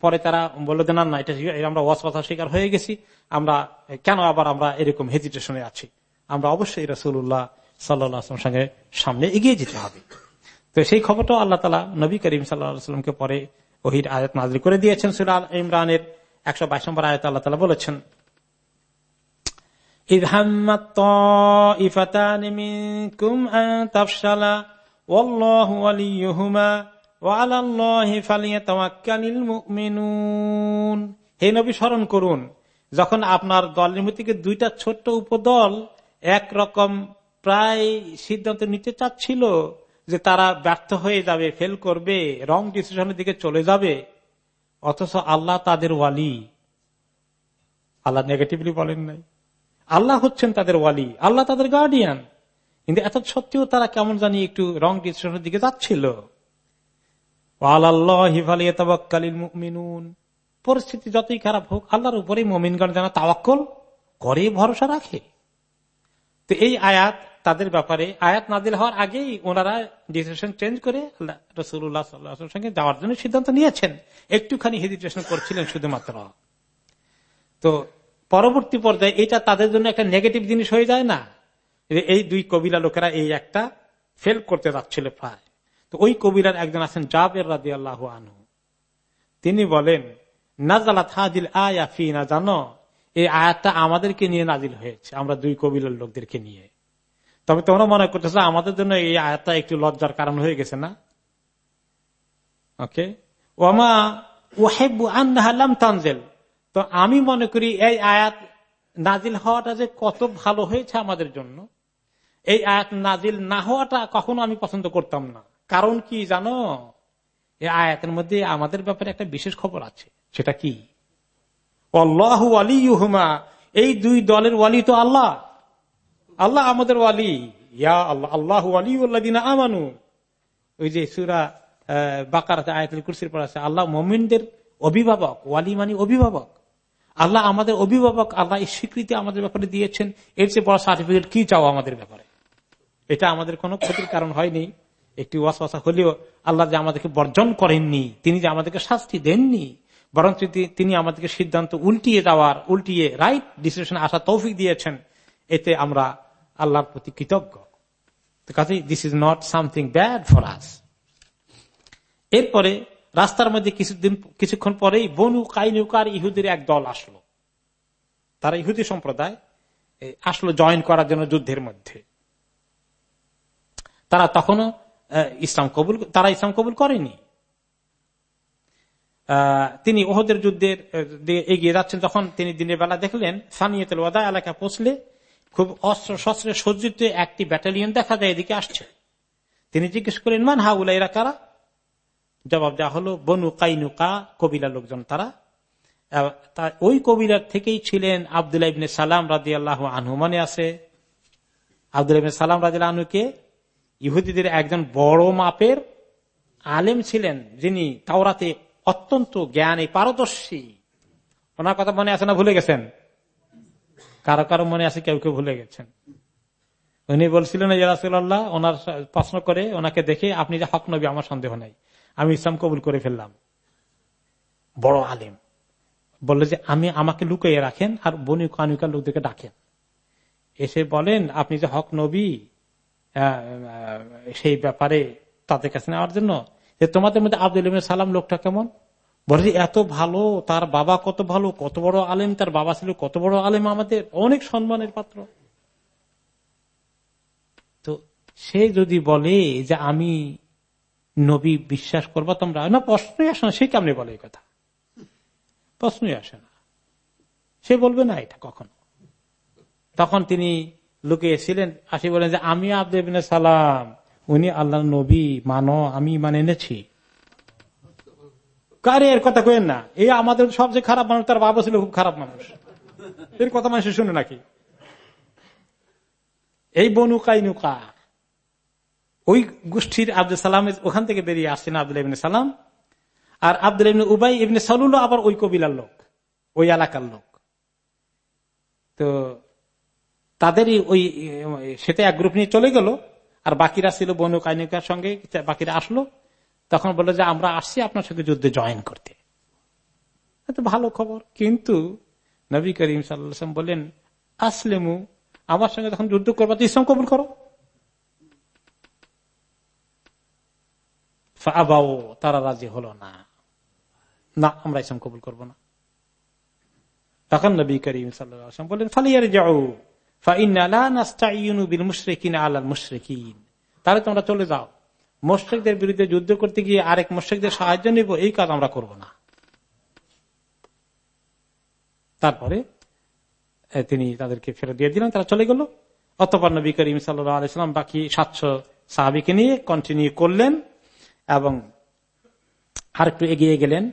Speaker 2: পরে তারা বলে দেন না এটা আমরা ওয়াসপাতার শিকার হয়ে গেছি। আমরা, কেন আবার আমরা এরকম হেজিটেশনে আছি? আমরা অবশ্যই রসুল্লাহ সাল্লাহ সঙ্গে সামনে এগিয়ে যেতে হবে। তো সেই খবরটাও আল্লাহ তালা নবী করিম সাল্লাহামকে পরে ওহির আয়াত নাজরি করে দিয়েছেন সুরাল ইমরানের একশো বাইশ নম্বর আয়াত আল্লাহ তালা বলেছেন হে নবী, স্মরণ করুন, যখন আপনার দলের মধ্যে দুইটা ছোট্ট উপদল একরকম প্রায় সিদ্ধান্ত নিতে চাচ্ছিল যে তারা ব্যর্থ হয়ে যাবে ফেল করবে রং ডিসিশনের দিকে চলে যাবে, অথচ আল্লাহ তাদের ওয়ালি। আল্লাহ নেগেটিভলি বলেন নাই। আল্লাহ হচ্ছেন তাদের ওয়ালি। আল্লাহ তাদের গার্ডিয়ান কিন্তু এত সত্ত্বেও তারা কেমন জানি একটু রং ডিসিশনের দিকে যাচ্ছিল। পরিস্থিতি যতই খারাপ হোক, আল্লাহর উপরে মমিনগণ যেন তাওয়াক্কল করে, ভরসা রাখে। তো এই আয়াত তাদের ব্যাপারে আয়াত নাজিল হওয়ার আগেই ওনারা ডিসিশন চেঞ্জ করে রসুল্লাহ সাল্লাহ সঙ্গে যাওয়ার জন্য সিদ্ধান্ত নিয়েছেন। একটুখানি হেজিটেশন করছিলেন শুধুমাত্র। তো পরবর্তী পর্যায়ে এটা তাদের জন্য একটা নেগেটিভ জিনিস হয়ে যায় না? এই দুই কবিরা লোকেরা এই একটা ফেল করতে যাচ্ছিল প্রায়। তো ওই কবিরার একজন আছেন জাবের রাজি আল্লাহ আনহু। তিনি বলেন নাজালা থাদিল আয়া ফি না জানো, এই আয়াতটা আমাদেরকে নিয়ে নাজিল হয়েছে, আমরা দুই কবিলার লোকদেরকে নিয়ে। তবে তোমরা মনে করতেছ আমাদের জন্য এই আয়াতটা একটু লজ্জার কারণ হয়ে গেছে না? ওকে ওমা ওহেবু আন্নাহাল্লাম তানজেল। তো আমি মনে করি এই আয়াত নাজিল হওয়াটা যে কত ভালো হয়েছে আমাদের জন্য, এই আয়াত নাজিল না হওয়াটা কখনো আমি পছন্দ করতাম না। কারণ কি জানো? এই আয়াতের মধ্যে আমাদের ব্যাপারে একটা বিশেষ খবর আছে। সেটা কি? আল্লাহ আলী এই দুই দলের ওয়ালি তো আল্লাহ। আল্লাহ আমাদের ওয়ালি। ইয়া আল্লাহ আল্লাহ আলী দিনা আমানু। ওই যে সুরা বাকারাতে আয়াতুল কুরসির পর আছে, আল্লাহ মোমিনদের অভিভাবক, ওয়ালি মানে অভিভাবক। আল্লাহ আমাদের অভিভাবক, আল্লাহ এই স্বীকৃতি আমাদের ব্যাপারে দিয়েছেন। এর চেয়ে বড় সার্টিফিকেট কি চাও আমাদের ব্যাপারে? এটা আমাদের কোনো ক্ষতির কারণ হয়নি। একটি ওয়াসওয়াসা হলেও আল্লাহ যে আমাদেরকে বর্জন করেননি, তিনি যে আমাদেরকে শাস্তি দেননি, বরং তিনি আমাদেরকে সিদ্ধান্ত উল্টিয়ে দেওয়ার, উল্টিয়ে রাইট ডিসিশন আসা তৌফিক দিয়েছেন, এতে আমরা আল্লাহর প্রতি কৃতজ্ঞ। কাজে this is not something bad for us এরপরে রাস্তার মধ্যে কিছুদিন, কিছুক্ষণ পরেই বনু কাইনুকার ইহুদের এক দল আসলো। তারা ইহুদি সম্প্রদায় আসলো জয়েন করার জন্য যুদ্ধের মধ্যে। তারা তখনও ইসলাম কবুল, তারা ইসলাম কবুল করেনি। তিনি ওহদের যুদ্ধের এগিয়ে যাচ্ছেন। যখন তিনি দিনের বেলা দেখলেন, সানিয়তেল ওয়াদা এলাকা পৌঁছলে খুব অস্ত্র শস্ত্রে সজ্জিত একটি ব্যাটালিয়ন দেখা যায়, এদিকে আসছে। তিনি জিজ্ঞেস করেন মান হাউলা এরা কারা? জবাব দেওয়া হলো, বনু কাইনুকা, কবিলা লোকজন তারা। ওই কবিলার থেকেই ছিলেন আবদুল্লাহ ইবনে সালাম রাজি আল্লাহ আনহু, মনে আছে? আবদুল্লাহ ইবনে সালাম রাজি আনহুকে ইহুদিদের একজন বড় মাপের আলেম ছিলেন, যিনি তাওরাতে অত্যন্ত জ্ঞানী, পারদর্শী। ওনার কথা মনে আছে না, ভুলে গেছেন? কারও কারও মনে আছে কেউ কেউ ভুলে গেছেন। উনি বলছিলেন ইয়ারাসুল্লাহ ওনার প্রশ্ন করে ওনাকে দেখে, আপনি যে হক নবী, আমার সন্দেহ নাই। আমি ইসলাম কবুল করে ফেললাম। বড় আলেম। বলল যে, আমি আমাকে লুকিয়ে রাখেন আর বনি কানুকার লোকদেরকে ডাকেন। এসে বলেন, আপনি যে হক নবী সেই ব্যাপারে তাদের কাছে নেওয়ার জন্য, যে তোমাদের মধ্যে আব্দুল সালাম লোকটা কেমন? বলে যে এত ভালো, তার বাবা কত ভালো, কত বড় আলেম, তার বাবা ছিল কত বড় আলেম, আমাদের অনেক সম্মানের পাত্র। তো সে যদি বলে যে, আমি নবী বিশ্বাস করব, তোমরা না, প্রশ্নই আসে না, সে কেমনি বলে এই কথা? প্রশ্নই আসে না। সে বলবে না এটা কখনো। তখন তিনি লুকিয়েছিলেন আসি বলেন যে, আমি আব্দুল সালাম, উনি আল্লাহ নবী, মানো, আমি মানে এনেছি। কারে এর কথা কেন না? এই আমাদের সবচেয়ে খারাপ মানুষ, তার বাবা ছিল খুব খারাপ মানুষ। এর কথা মানুষ শুনে নাকি? এই বনু কাইনুকা, ওই গোষ্ঠীর আব্দুল সালাম ওখান থেকে বেরিয়ে আসছেন আব্দুল ইবিন সালাম। আর আব্দুল ইবিন উবাই ইবিন সালুল আবার ওই কবিলার লোক, ওই এলাকার লোক। তো তাদেরই ওই সেটা এক গ্রুপ নিয়ে চলে গেল, আর বাকিরা ছিল বনু কাইনুকার সঙ্গে, বাকিরা আসলো। তখন বলল যে, আমরা আসছি আপনার সঙ্গে যুদ্ধে জয়েন করতে। ভালো খবর। কিন্তু নবী করিম সাল্লাম বললেন, আসলেমু, আমার সঙ্গে তখন যুদ্ধ করব তো ইসলাম কবুল করো। আবাও তারা রাজি হলো না। না, আমরা ইসলাম কবুল করব না। তখন নবী করিম সাল্লাম বললেন ফালিয়ার যাও তাহলে তোমরা চলে যাও। মোশেকদের বিরুদ্ধে যুদ্ধ করতে গিয়ে আরেক মোশেকদের সাহায্য নিব, এই কাজ আমরা করব না। তারপরে তিনি তাদেরকে ফেরত দিয়ে দিলেন, তারা চলে গেল। অতপর নবী করিম সাল্লাম বাকি সাতশো সাহাবিকে নিয়ে কন্টিনিউ করলেন এবং আরেকটু এগিয়ে গেলেন।